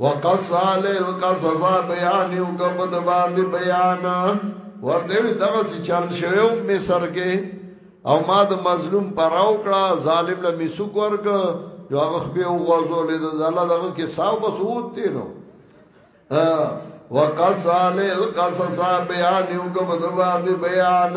وقص علی القصص بیان یو کبد باندې بیان ورته وی دغه سی چل شوی مصر کې او ما د مظلوم پراو کړه ظالم له میسوک ورک جو هغه خپل غوځول د الله دغه کې ساو بس ووت دی نو وقص علی القصص بیان یو کبد باندې بیان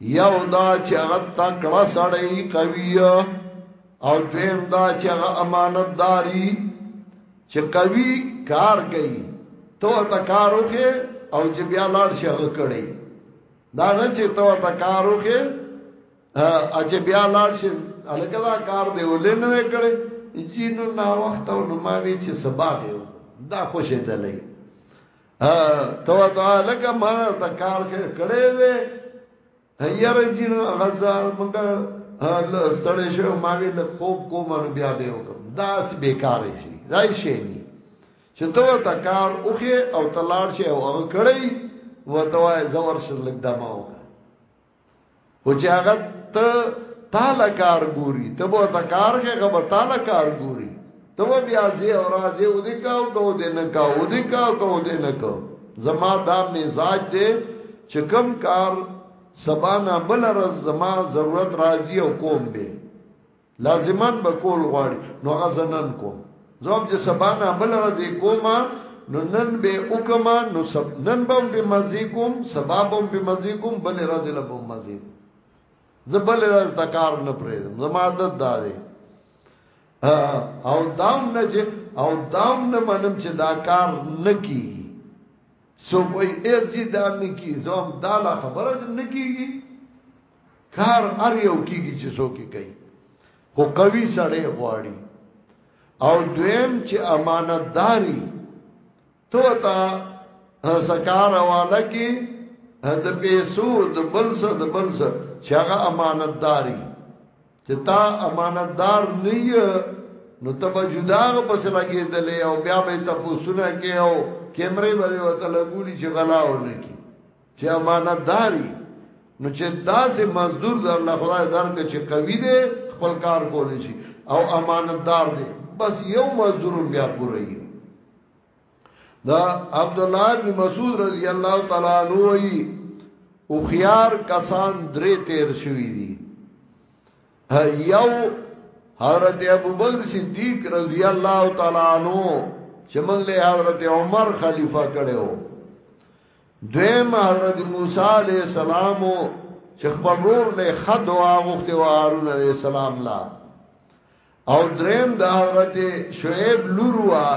یو دا چې هغه تکړه سړی قوی او دویم دا چې هغه امانتداري چې قوی کار کوي تو ته کار وکې او چې بیا لاړ شي هغه کړي دا نه چې تو ته کار وکې اچ بیا لاړ شي الکه دا کار دی ولې نه کړي جینو نا وخت او نو ما وی چې سبا دی دا خوشې ده لګي تو تا لکه ما ته کار کړې دې هيار جن غزا مونږه ستړې شو ما وی له خوب کوم نو بیا به وکم دا څه بیکار شي ځای شي نه چې تو تا کار اوخه او تلاړ شي او هغه کړی و توای زور شل دماو او چې هغه ته تاله کار ګوري ته به تا کار کې هغه به تاله کار ګوري ته به بیا زی او راځي او دې کاو کو دې نه کاو دې کاو کو دې نه کو زما دا مزاج دې چې کم کار سبانا بل رز زما ضرورت راځي او کوم به لازمان به کول غواړي نو هغه زنن کوم زوم چې سبا نه بل راځي کومه نو نن به وکما نو سب نن بم به مزي کوم سبا بم به مزي کوم بل راځي له بم مزي زه بل راځ تا کار نه پرېدم زما عادت دا دی او داوم نه چې او داوم نه منم چې دا کار نه کی سو وای ارجی دا نه کی زوم دا لا خبره نه کیږي کار ار یو کیږي چې څوک کوي خو قوي سړی غواړي او دویم چې امانتداري تو تا سکار والا کې د پیسو د بل څه د بل څه چې هغه امانتداري چې تا امانتدار نه یې نو تبا جدا پس لګې دلې او بیا به تاسو نه کې او کیمرې باندې وته لګولي چې غلا ونه کی چې امانت داري نو چې داسې مزدور در له خدای درک چې قوي دی خپل کار کولی شي او امانت دار دی بس یو مزدور بیا پوره یي دا عبد الله بن مسعود رضی الله تعالی عنہ وی او خيار کسان درې تیر شوی دي یو حضرت ابوبکر صدیق رضی الله تعالی عنہ چې موږ له حضرت عمر خلیفہ کړو دویم حضرت موسی علیہ السلام چې خپل رور له خد او غوښته و هارون علیہ السلام لا او دریم د حضرت شعیب لوروا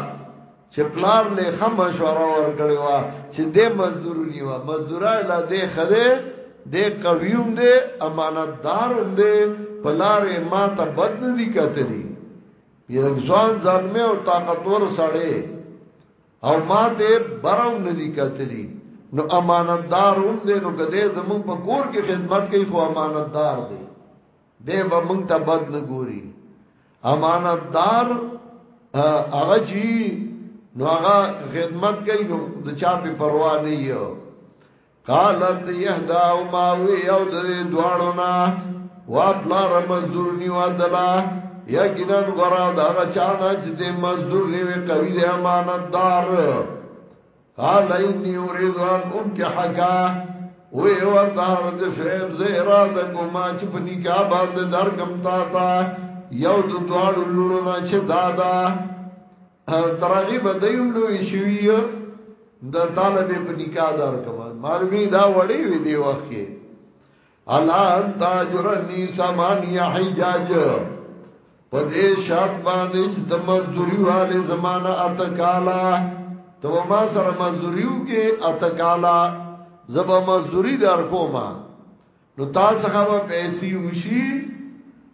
چې پلار له خم مشوره ورکړی و چې د مزدور نیوا مزدورای لا دې خده دې قویوم دې امانتدار هم دې پلار ما ته بد نه دی کتلی یو ځان ځان مې او طاقتور سړی او ما ته برم ندی کتلی نو امانتدار هم دی نو کده زمون په کور کې خدمت کوي خو امانتدار دی دی به مونږ ته بد نه ګوري امانتدار هغه چی نو هغه خدمت کوي نو د چا په پروا نه یو قالت یهدا او ماوی او د دواړو نا وا پلار مزدور نیو ادلا یقینا غرا دا چانا چې د مزدور نیو قوی د امانتدار قال انی اريد ان انكحك وی ورته حضرت شعیب زهرا د ګما چې په نکاح باندې درکم تا تا یو د دواړو لونو نه چې دادا ترغیب دیم لوی شوی د طالب په نکاح دار کما مالوی دا وړي وی دی وخت الان تاجرنی سامانی حجاج په دې شرط باندې چې د مزدوري والے زمانہ اتکالا ته ما سره مزدوریو کې اتکالا زبا مزدوری در کومه نو تا څنګه به پیسې وشي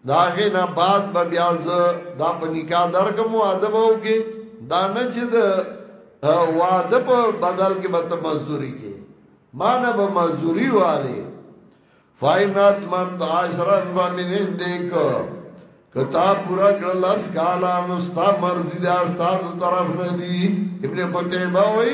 دا غي نه بعد به بیا ز دا په نکاح درکم ادب او کې دا نه چې دا واده په بدل کې به ته مزدوري کې ما نه به مزدوري والے فاینات من عشرن و من دیک کتا پورا کړه لاس کالا نو ستا مرزي دا ستا طرف نه دی ابن قتيبه وای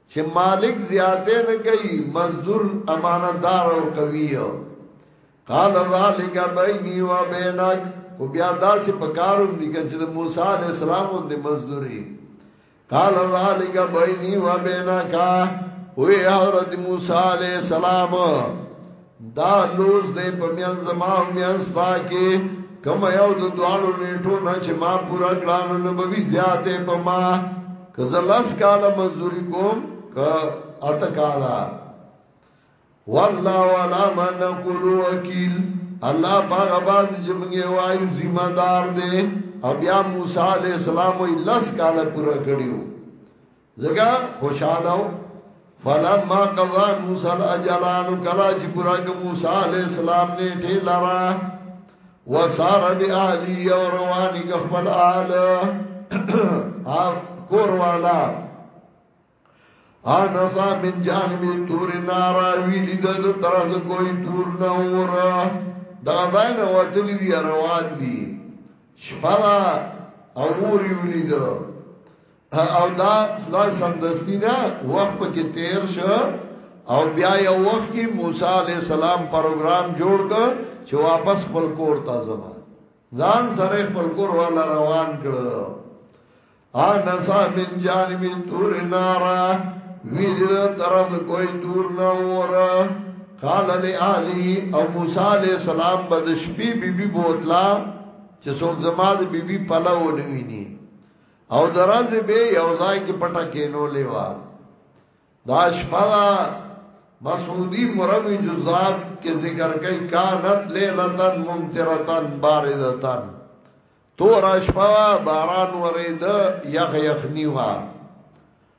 چې مالک زیاته نه کوي مزدور امانتدار او کوي قال ذالک بیني و بینک او بیا داسې پکاروم دي چې د موسی علی السلام د مزدوري قال ذالک بیني و بینک وې حضرت موسی علی السلام دا لوز دې په میان زما او میان ستا کې کم یو د دوالو نیټو نه چې ما پورا کړانو نه به زیاتې په ما که زلاس کاله مزدوری کوم که اته کاله والله ولا من نقول وکیل الله باغ باز چې موږ وایو ذمہ دار دې او بیا موسی علی السلام وی لس کاله پورا کړیو زګه خوشاله فلما قضا موسی الاجلان کلا چې پورا ک موسی علی السلام نه ټیلرا وسار باهلی او رواني خپل آل ها کور والا انا صا من جانب تور نارا وی لید د طرف کوئی تور نه اور دا ځای نه وتلی دی روان دی شپه او اور وی لید او دا دا سمدستی دا وخت په کې تیر شو او بیا یو وخت کې موسی علی السلام پروګرام جوړ ک چې واپس خپل کور ته ځما ځان سره خپل کور والا روان کړ ان صاحب جانب تور نارا ویل طرف کوئی دور نه وره قال علی علی او موسی علی السلام بد شپې بیبي بوتلا چې څوک زما د بیبي پلاو نه ویني او دراز به یو ځای کې پټه کینو لیوا دا شپه مسعودی مروی جزات کې ذکر کوي کانت لیلتن ممترتن باردتن تو راشپا باران ورید یخ یخنی وا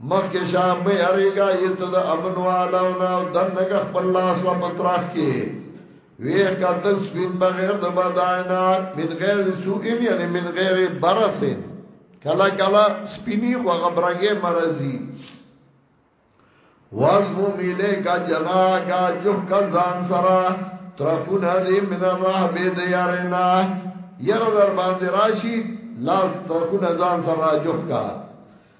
مخکې شاه مې اړېګا یې ته د امن والاو نه او دنګ خپل لاس لا پتراخ کې وی قتل سپین بغیر د بداینا من غیر سوء یعنی من غیر برس کلا کلا سپینی خو غبرګې مرزي وازمو میلے کا جنا کا جوح کا زان سرا ترکون دی من الرحب دیارنا یر در باندې راشی لاس ترکون زان سرا جوح کا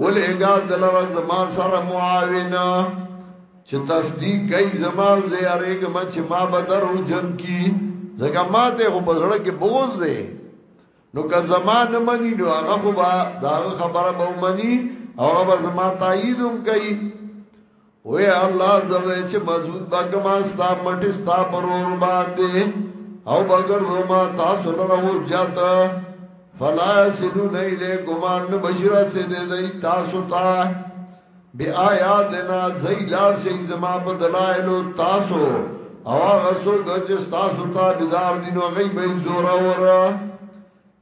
ولېګا دلر زما سره معاون چې تصدیق کوي زما زیارېګ ما چې ما بدر وجن کی زګه ما ته خو بزړه کې بوز دی نو که زما نه مني نو هغه خو با دا خبره به مني او هغه زما تاییدوم کوي وی الله زره چې مضبوط بګما ستا مټي ستا پرور باندې او بغیر روما تاسو لره هو جات فلا سلو نه له ګمان نه بشرا سي دې دای تاسو ته بی آیاتنا زئی لار شي زما په دلایل تاسو او هغه څوک چې تاسو ته بيدار دي نو غي به زور اور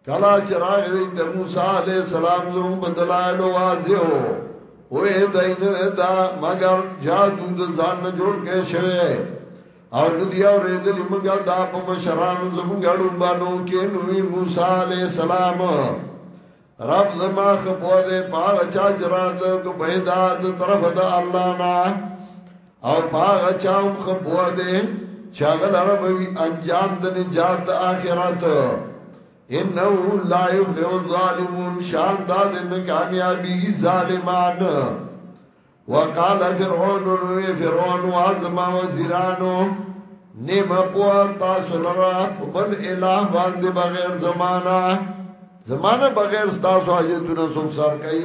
کلا چراغ دی د موسی علی السلام زمون په دلایل واضح وو وې دین دا مگر جادو د ځان نه جوړ کې شوی او ندی او ریدلی منګه دا په مشران زمون غړو باندې کې نوې موسی علی السلام رب زما خپو دې پاغ چا جرات کو پیدا د طرف د الله نه او پاغه چاو خپوا دې چاغل عرب وی انجام د نجات د اخرت انه لا یفلح الظالمون شان دا د کامیابی ظالمان وقال فرعون نو فرعون اعظم وزیرانو نیم پوا تاسو لرا بل الہ باندې بغیر زمانہ زمانہ بغیر تاسو حاجتونه سوک سر کوي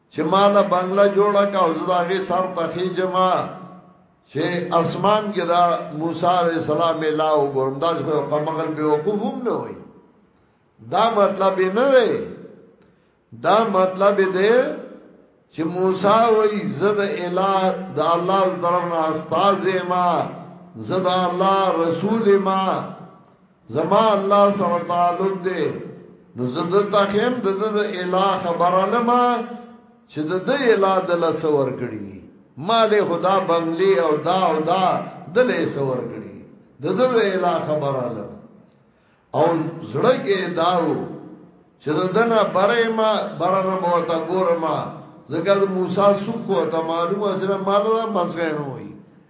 چې مالا بنگلا جوړه کا او زداغه سر تخی جما چې اسمان کې دا موسی عليه السلام لا او ګرمداز خو په مغل به وقوف هم نه وي دا مطلب نه دی دا مطلب دی چې موسی وای زد الہ د الله طرف نه استاد ما زد الله رسول ما زما الله سره تعلق دی نو زه د تخیم د د اله خبره لما چې د د اله د لسور کړي مال خدا بنگلي او دا او دا د لسور کړي د د اله خبره لم او زړه کې داو چې د دنا بره ما بره نه بوتا ګورما زګر موسی سوخ ته معلومه سره مال دا مسغه نه وي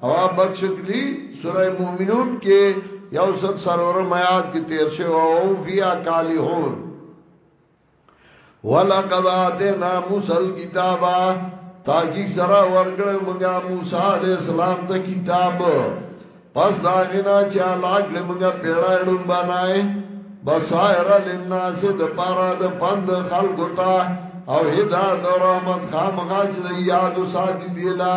او بکشکلی سوره مومنون کې یو سل سرور میاد کې تیر شو او فیا کالهون ولقد اتنا موسی الكتاب تاکي سره ورګړ مونږه موسی عليه السلام ته کتاب پس دا غنا چې لاګ له مونږه پیړای ډوم بنای بصائر للناس د پارا د پند خلقتا او هدایت او رحمت خامغاج د یاد ساتي دی لا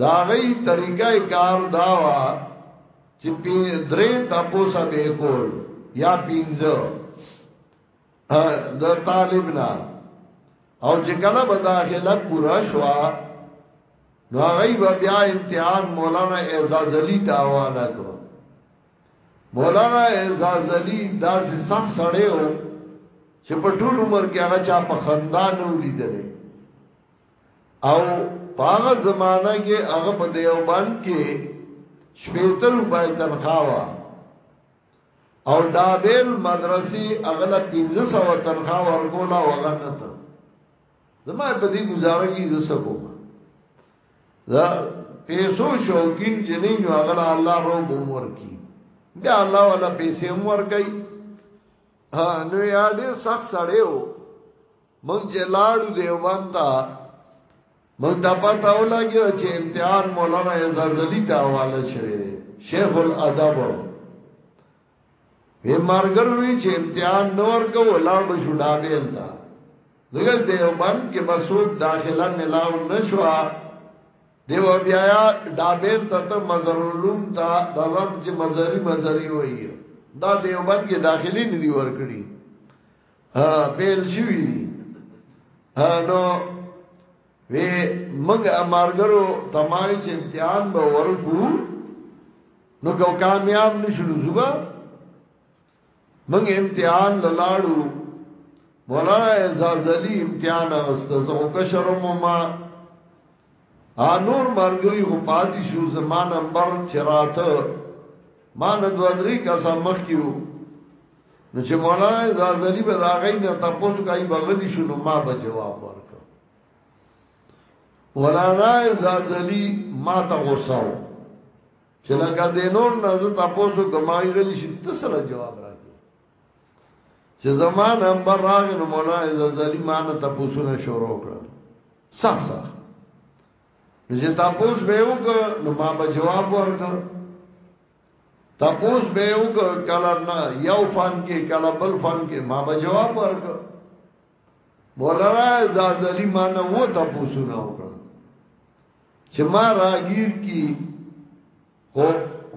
دا غي طریقه کار دا وا چې په درې تاسو به کول یا پینځه د طالب نه او چې کله به داخله پورا شو نو هغه به بیا امتحان مولانا اعزاز علي ته حواله کو مولانا اعزاز علي داسې سخت سړی و چې په ټول عمر کې هغه چا په خندان ولیدل او پاغه زمانہ کې هغه په دیوبند کې شپېته روپۍ تنخواه وا او دابل مدرسې اغله 1500 تنخواه ورکولا وغنت زما په دې گزاره کې زسه کوم دا پیسو شوقین جنې نو اغله الله رو عمر کی بیا الله والا پیسې عمر کوي نو یا ډېر سخت سړیو مونږ چې لاړو دیوبند ته مونږ ته پته ولګي چې امتحان مولانا عزازلی ته حواله شوی دی شیخ الادب وی مارګر وی چې امتحان نور کو لاړ بشو ډابېل تا دغه دیوبند کې مسعود داخله ملاو نشوا دیو بیا ډابېل ته ته مزر علوم ته دغه چې مزری مزری وایي دا دیوبند کې داخلي ندی ورکړي پیل شوی دی نو وی منګ امارګرو تمای چې امتحان به ورکو نو کو کامیاب نشو زوبا منګ امتحان لاړو مولانا اعزاز علی امتحان واستزو کشرم ما ا نور مرګري خو پاتې شو زما نمبر چراته ما نه دوه درې کسه مخ کیو نو چې مولانا زازلی به دا غي نه تاسو کوي بغلی شو نو ما به جواب ورکړ مولانا زازلی ما ته غوساو چې لکه د نور نه زه تاسو ګمای غلی شي تاسو جواب چې زمان نمبر راغی نو مولا عزت علي مان ته پوسونه شروع کړ صح صح نو چې تاسو به وګ نو ما به جواب ورک تاسو به وګ کله نه یو فن کې کله بل فن کې ما به جواب ورک مولا عزت علي مان وو تاسو نه وکړ چې ما راګیر کی خو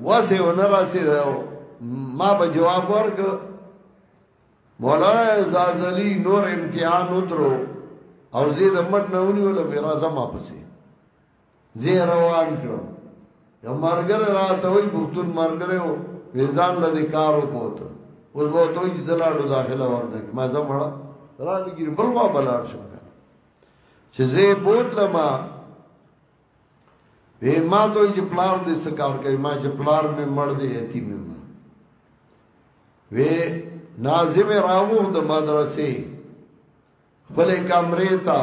واسه ونه راسي ما به جواب ورک مولانا زازلی نور امتحان اترو او زید مټ نه ونی ولا میرا زما پسې زه روان کړم یو مرګره راته وای بوختون مرګره و ویزان لدی کارو کوت اوس به ته چې دلاړو داخله ورنه ما زمړه را لګی بل وا بلاړ شم چې زه بوتلم وی ما ته چې پلار دې سکار کوي ما چې پلار مې مړ دی یتیم ما وی ناظم راوغ د مدرسې خپل کمرې ته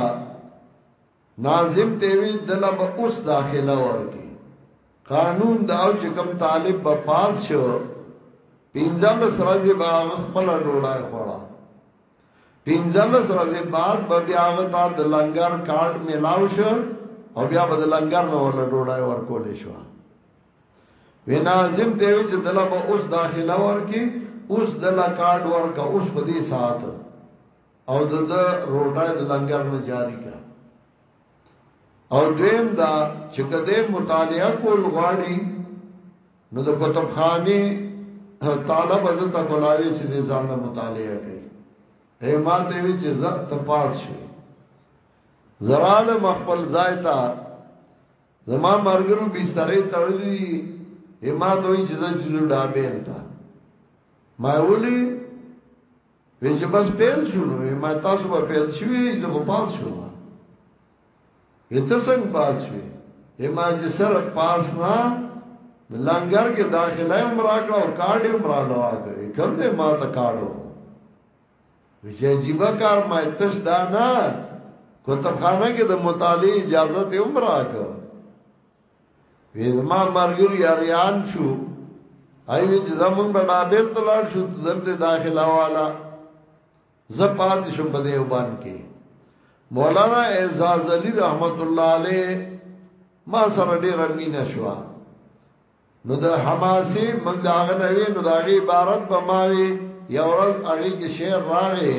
ناظم ته وی دله به اوس داخله ورکی قانون دا او چې کم طالب به پاس شو پینځل سره به خپل ډوړای خوړه پنځلس ورځې بعد به بیا هغه ته د لنګر کارت میلاو شو او بیا به د لنګر نه ول ډوډۍ ورکول شو وی ناظم ته وی چې دله به اوس داخله ورکی اوس دله کارت ورکا اوس په دې ساعت او د روټای د لنګر نه جاری کا او دویم دا چې کده مطالعه کول غواړي نو د کتابخانه طالب د تکولاوي چې د ځان له مطالعه کوي اے ما ته وی چې زه تپاس شو زرال مخبل ځای تا زما مرګرو بسترې تړلې اما دوی چې زه جلو ډابې نه تا ما ولي وی چې بس پیل شو نو ما تاسو به پیل شوی زه خو پاس شوم وی ته څنګه پاس شوی ما چې سر پاس نه لنګر کې داخله هم راکړه او کارډ هم را لوا کوي کوم دې ما ته کارډو وی چې عجیب کار ما تش دا نه کتابخانه کې د مطالعه اجازه ته هم راکړه وې زما مرګري اریان شو ایوی چې زمون به ډابل تلار شو زمت داخله والا زپات شم په دیوبان کې مولانا اعزاز علی رحمت الله علیه ما سره ډیر مینه شو نو د حماسي من دا غنوي نو دا غي عبارت په ماوي یو ورځ هغه کې شعر راغې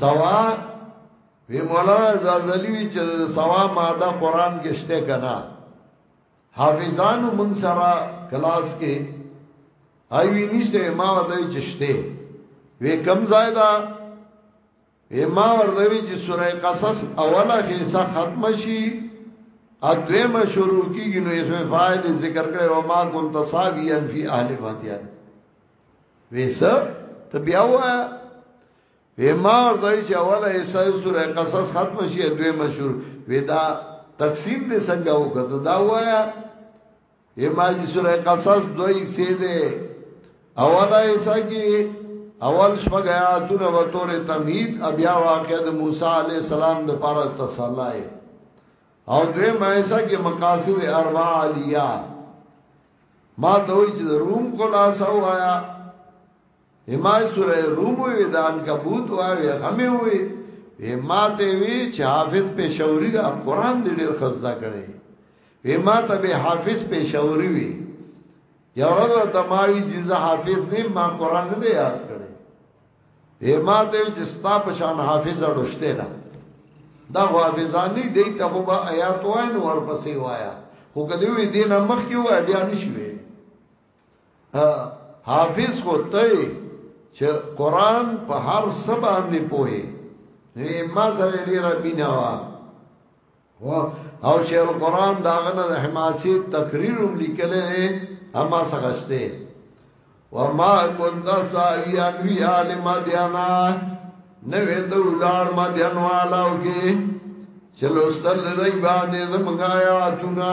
سوا وی مولانا زازلی وی چې سوا ماده قران کې شته کنا حافظانو مونږ سره کلاس کې ایوی نشته ما ورته چې شته وی کم زائدہ ما ورته وی چې سوره قصص اوله کې سا ختم شي ادویمه شروع کیږي نو اسم فاعل ذکر کړي او ما كنت صاویا فی اهل فاتیان ویسه ته بیا وایې بیمار دای چې اوله ایسای سورې قصص ختم شي دوی مشهور ودا تقسیم دې څنګه وکړه دا وایا ایماجی سورې قصص دوی سي دې اوله ایسای کې اول شپږ آیاتونه و تورې تمهید بیا واقع د موسی علی السلام د پاره تسلای او دوی مایسا کې مقاصد اربع علیه ما دوی چې روم کو لاس او آیا ما سوره روم وی دا انکبوت وی همه وی ما ته وی چې حافظ پېښوري دا قران دې ډېر خزدا کړي وی ما ته به حافظ پېښوري وی یو ورځ ته ما وی جزا حافظ نه ما قران نه یاد کړي وی ما ته وی چې ستا په شان حافظ اړشته نه دا حافظانی دی ته خو به آیات وای نو ورپسې وایا خو کدی وی دینه مخ کې وای بیا نشوي حافظ خو ته چې قران په هر څه باندې پوهه نه ما سره ډیره مینا وا او چې القران داغه نه حماسي تقریر هم لیکلې اما سغشته وما كنت ساويا في آل مديانا نوې ته ولار مدین والاو کې چلو ستل دای باندې زمګایا تونه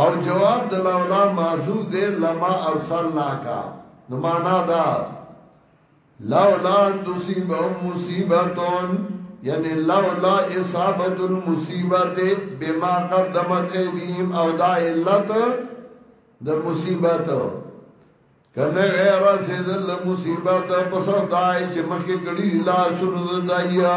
او جواب د لولا محذوف دی لما ارسلناک نو معنا دا لولا ان تصيبهم مصيبتون یعنی لولا اصابت المصیبت بما قدمت ایدیهم او دا علت د مصیبت کنه غیر سیدل مصیبت پس دای چې مخکې کړي لا سنو دایو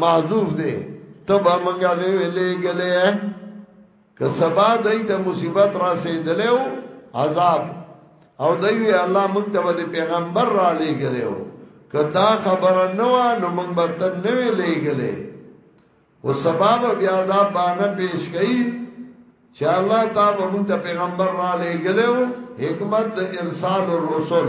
معذوف دی تب امنگا نیوی لے گلے ہے که سبا دای ته مصیبت را سیدلو عذاب او دوی الله مونږ ته د پیغمبر را لېګلو کدا خبر نه و نو مونږ به ته نه وی لېګلې او سبب بیا دا باندې پیش کړي چې الله تعالی مونږ ته پیغمبر را لېګلو حکمت د ارسال الرسل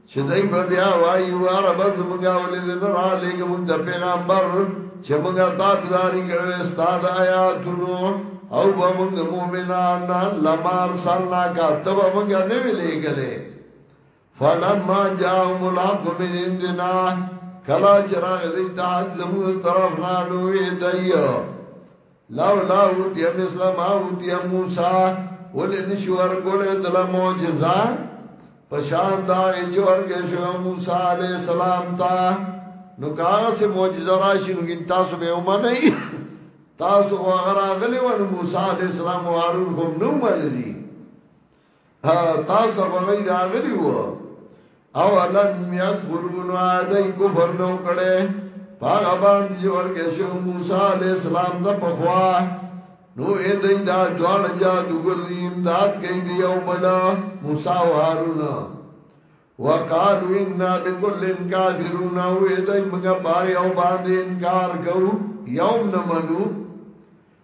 چې دوی به بیا وایي وا ربه زمونږه ولې دې نه رالېږې مونږ ته پیغمبر چې مونږه تابعداري کړې ستا د آیاتونو او به مونږ مؤمنان لما ارسلنا کا ته به مونږه نه وی لېږلې فلما جاءهم الحق من عندنا کلا چراغ دې ته زمونږ طرف نه نوې دایو لو لا اوتی مثل ما اوتی موسی ولی نشو ورکوله دل معجزه پشان دا چې ورکه شو موسی علی السلام تا نو کاغه سه معجزه راشي نو ګین تاسو به ومنه تاسو هغه راغلی ونه موسی علی السلام او هارون کوم نو منلی تاسو به غي راغلی و او لم يدخلون عادي کفر نو کړي پاغه باندې چې ورکه شو موسی عليه السلام ته پخوا نو اې دای دا دوړ جادوګر دې امداد کوي دی او بل موسی او هارون وقالو انا بكل كافرون او اې دای موږ پاره او باندې انکار کو یوم نمنو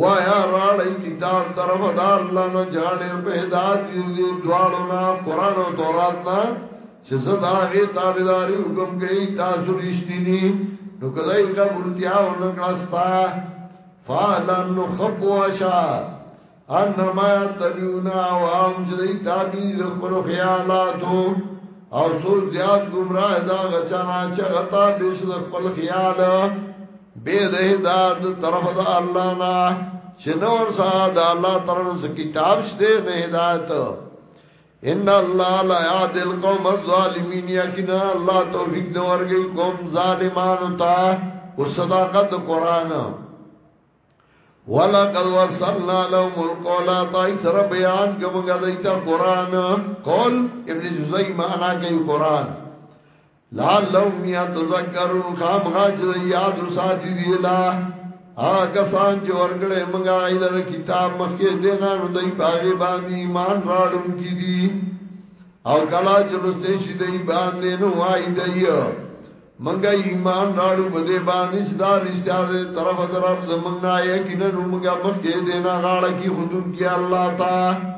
وایا راړی کتاب طرف دا الله نه جاړې په هدایت دې دواړو نه قران او تورات نه چې زدا غي تابعداري حکم کوي تاسو رښتینی نو کدی قبول کیا او نه کړستا فعلن نو خپواشا انما تبیونا او هم چې دې تابع خپل خیالاتو او سو زیاد گمراه دا غچانا چې غتا بشد خپل خیال به د هدایت طرف د الله نه چې نور سره د الله طرف څخه کتاب شته نه هدایت ان الله لا يهدي القوم الظالمين يقينا الله توفيق نو ورګي قوم ظالمانو ته او صداقت قران ولقد وصلنا لهم القول تای سره بیان کومګه دایته قران قول ابن جزئی معنا کوي قران لعلهم يتذكرون خام غاج یاد ساتي دی لا هغه سان چې ورګړې منګا ایلر کتاب مخکې دینا نو دای پاګې باندې ایمان راړون کی دي او کلا چې لسته شي دای باندې نو وای دی منګا ایمان راړو بده باندې چې دا رښتیا دې طرف طرف زمنګا یې کینه نو منګا مخکې دینا غاړه کی خودون کی الله تعالی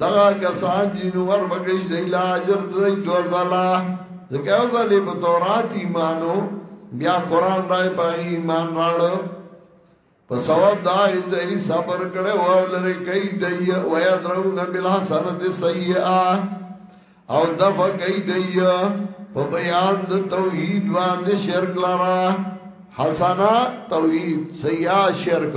دغه کسان چې نو ور بکش دی لا اجر دی دو زلا ځکه او زلې په تورات ایمانو بیا قران راي په ایمان راړو په ثواب دا دی صبر کړه او لری کوي دی او یا درو نه بلا سنت سیئه او دفع کوي دی په بیان د توحید باندې شرک لرا حسنا توحید سیئه شرک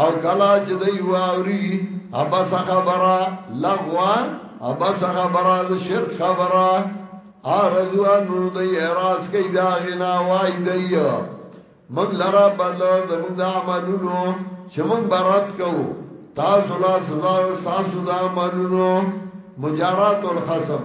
او کلا چې دی واوري ابس خبره لغوا ابس خبره د شرک خبره ارزو انو د اعتراض کوي دا غنا وای دی من لرا بل زمون دا عملونو چې من برات کو تاسو لا سزا تاسو دا عملونو مجارات الخصم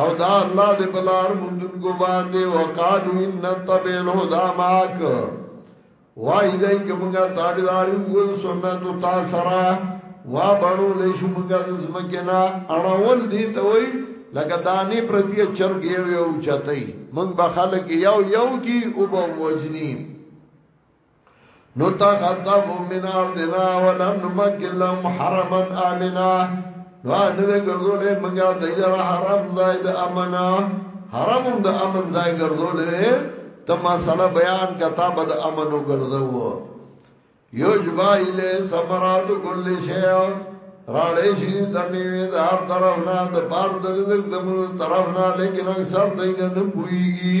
او دا الله دې بلار مندون کو باندې وقالو ان تبل هدا ماک وای دای کومه تابعدار یو سنت او تا سرا وا بڼو لې شو مونږه زمکنا اړول دي ته وای لکه دانه پرتی چرګ یو یو چتای مونږ به خلک یو یو کی او به وجنی نتخطف من ارضنا ولم نمکن لهم حرما آمنا نو نه دې ګرځولې منګه دای در حرام ځای د امن حرام هم د امن ځای ګرځولې ته مسله بیان کتا بد امن وګرځو یو جبا اله ثمرات کل شی راړې شي د میوه د هر طرف نه د بار د رزق زمو طرف نه لیکن اکثر دینه نه پويږي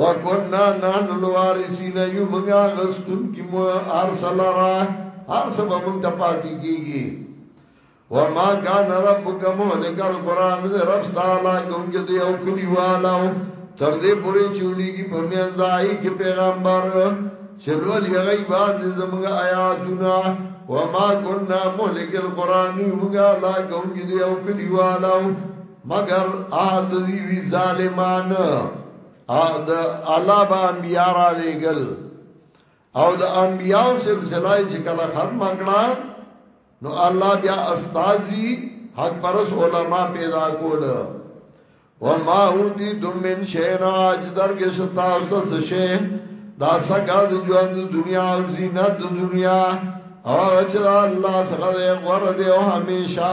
وکنا نان الوارثین یو مونږه غستون کی مو ارسل را هر سب مونږ ته پاتې کیږي وما کان ربک مهلک القران رب تعالی کوم چې دی او کلی والو تر دې پورې چولیږي په میان ځای کې پیغمبر چلول یغی باندې زمونږ آیاتونه وما کنا مهلک القران یو مونږه لا کوم چې دی او کلی والو مگر آد دی وی ظالمان آد الله با انبیاء را لګل او د انبیاء سلسله چې کله ختم کړه نو الله بیا استاذی حق پرس علما پیدا کول و ما اوتی دم من شینا اجدر کې ستا اوس شي دا څنګه د ژوند دنیا او زینت د دنیا او چې الله څنګه غره دی او همیشه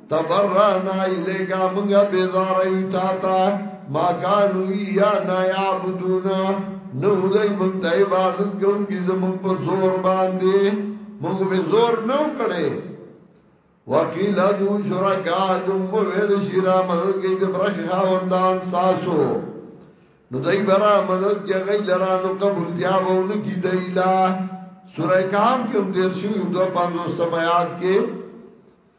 تبرعنا الیکا منگا بیزار ایتا تا ما کانو یا نا یعبدونا نو دای مونږ د عبادت کوونکی زمونږ په زور باندې مونږ به زور نه کړي وکیل ادو شرکا کوم ویل شیرا مدد کوي د برخ خاوندان تاسو نو دای برا مدد کې غي لرانو قبول بیا وونه کی دیلا سورہ کام کې هم دیر شو دو پنځو سمات کې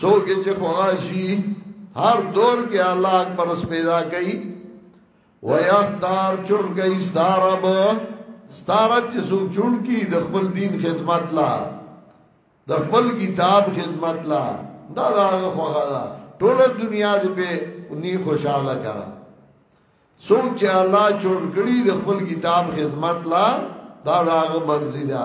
څوک چې خواشي هر دور کې الله اکبر پیدا کوي ويختار چون کوي ستارب ستارب چې څوک چون کی د خپل دین خدمت لا د خپل کتاب خدمت لا دا دا خوغه دا ټول دنیا دې په ني خوشاله کړه څوک چې الله چون کړي د خپل کتاب خدمت لا دا دا مرزي ده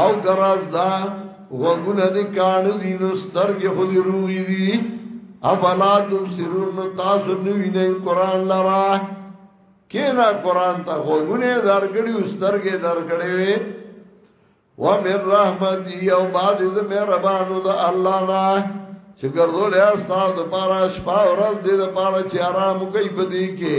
او ګراز دا وګونه دې کان دي نو سترګې خو دې روغي دي افلا تم سرون تاسو نو وینئ قران لرا کینا قران ته وګونه درګړي سترګې درګړې وي و من رحمتي او باز دې مهربانو د الله نه چې ګرځول یا استاد لپاره شپه ورځ دې لپاره چې آرام کوي په دې کې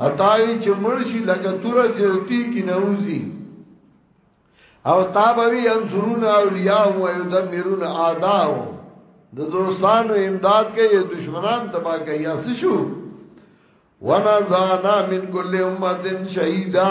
اتای چې مرشي لکه تور چې تی کی نوزي او تابوی انصرون اولیاء و یدمرون اعداء د دوستانو امداد کوي دشمنان تبا کوي اس شو ونزانا من کل امه شهیدا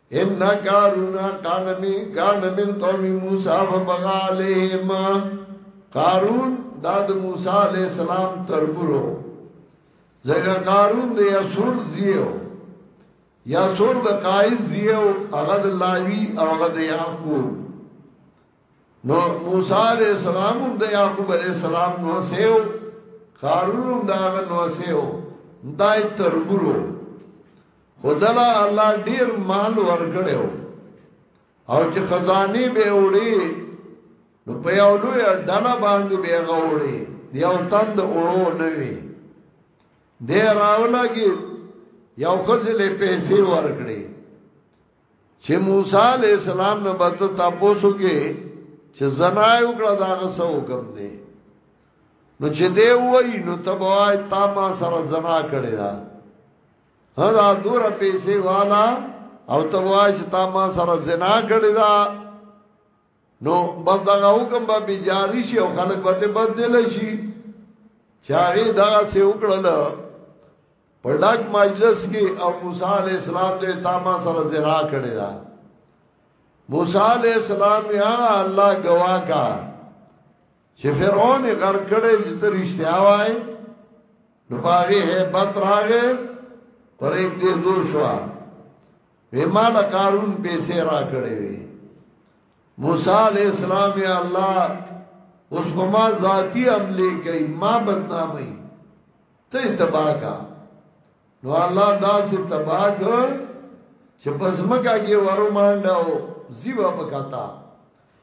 ان قارون کان من کان من قوم موسی فبغى عليهم قارون داد موسی علیہ السلام تربرو زګه قارون د یسور زیو یسور د قایز زیو هغه د لاوی او هغه د یعقوب نو موسی علیہ السلام هم د یعقوب علیہ السلام نو سیو قارون هم داغه نو سیو دای تربورو خدلا الله ډیر مال ورکړیو او چې خزانه به وړي نو په یو لوی ډله باندې به غوړي یو تند اورو نه وي دی راولګي یو خزلې پیسې ورکړي چې موسی علی السلام نه بد تاسو کې چې زنا یو کړه دا غسو حکم دی نو چې دی وای نو تبوای تا ما سره زنا کړی دا هدا دور پیسې والا او تبوای چې تا ما سره زنا کړی دا نو بس دا حکم به بجاری شي او خلک به ته بدل شي چاغي دا سه وکړل په ډاک مجلس کې او موسی عليه السلام ته تاما سره زرا کړی دا موسی عليه السلام یا الله گوا کا چې فرعون غر کړي چې ته رښتیا وای نو باغې هبت راغې پرې دې دوه شو وی ما د قارون پیسې را کړې وی موسی علی السلام یا الله اوس په ما ذاتی عملې کوي ما بدنامي ته تبا کا نو الله دا سي تبا کو چې پزمکا کې ورو مانډاو زیوا پکاتا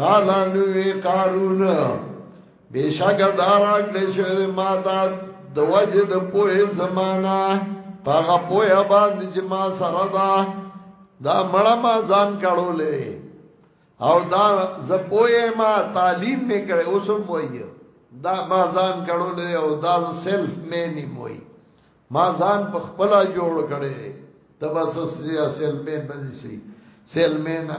قال نوی قارون بشک دارا کړی شوی ما تا د وجه د پوه زمانہ پاغه پوه باندې چې ما سره دا دا مړه ما ځان کړولې او دا ز پوه ما تعلیم می کړې اوس هم وایي دا ما ځان کړولې او دا سیلف می نه موي ما ځان په خپل جوړ کړې تبسس یا سیلف می بنسي سیلف می نه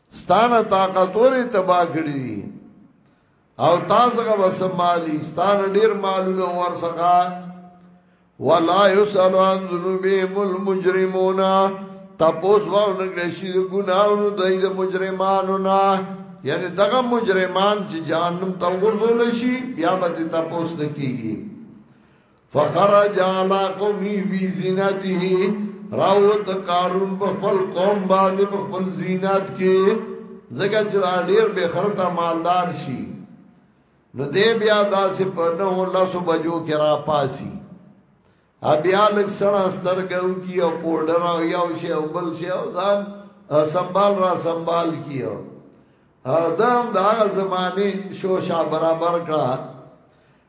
ستانه طاقتوري تبا کړی او تاسو کا بس مالی ستانه ډیر مالونه ور څخه ولا یسلو عن ذنوبهم المجرمون تپوس واو نگرشی دو گناونو دای د مجرمانو نا یعنی دغه مجرمان چې جهنم ته ورغول شي بیا به تپوس نکیږي فخرج علی قومی بی زینته راوت قارون په خپل قوم باندې په خپل زینت کې زګه چې ډیر به خرته مالدار شي نو دې بیا داسې په نو لاسو بجو کې را پاسي بیا لک سړا سترګو کی او پوډر او یو شی او بل شی او ځان سنبال را سنبال کیو دام دا زمانه شوشا برابر کړه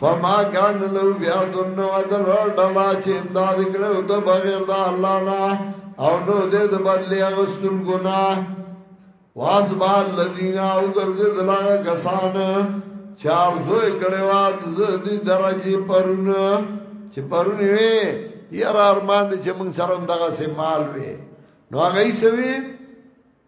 فما کان لو بیا دنو ادل ډلا چې امداد کړو ته بغیر د الله نه او نو دې د بدلې اغستون ګنا واس با الذین او ګرځ دلا کسان چار زوی کړي وا د دې درجه پرون چې پرون وی یار ارمان دې چې موږ سره دغه سیمال وی نو هغه یې سوي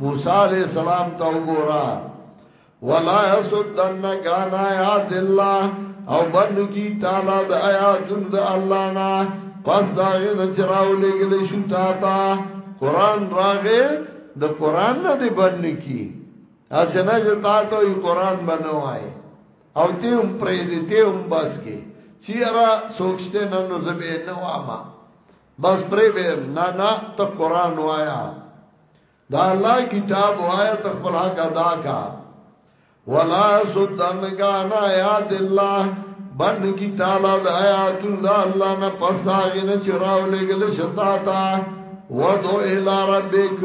موسی علیہ السلام ته وګورا ولا يسدنك عن آيات الله او بنو کی تعالی د آیاتون د الله نه پس دا غنه چراو لګل شو تا تا قران راغه د قران نه دی بنو کی اسنه چې تا ته یو قران بنوای او ته هم پرې دې ته هم بس کې چیرې سوچته نن نو زبې نه وامه بس پرې به نه نه ته قران وایا دا الله کتاب وایا ته خپل حق ادا کا ولا سدن کان آیات الله بن کی تعالی د آیات الله نه پساغنه چراو لګل شتا تا ودو الی ربک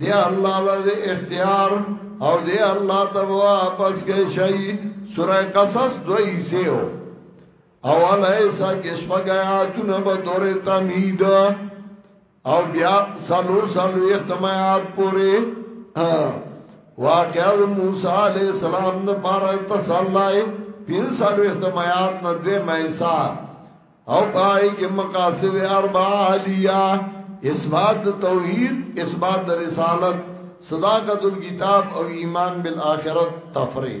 دی الله لږه اختیار او دی الله ته واپس کې شي سوره قصص دوی سیو اول ایسا کس پگیا تونه با دور تمید او بیا سلو سلو اختمایات پوری واقعا موسی علیہ السلام نه پاره تسلای پیر سالو احتمایات نه دوی مېسا او پای کې مقاصد اربع علیه اثبات توحید اثبات رسالت صداقت الكتاب او ایمان بالآخرت تفریح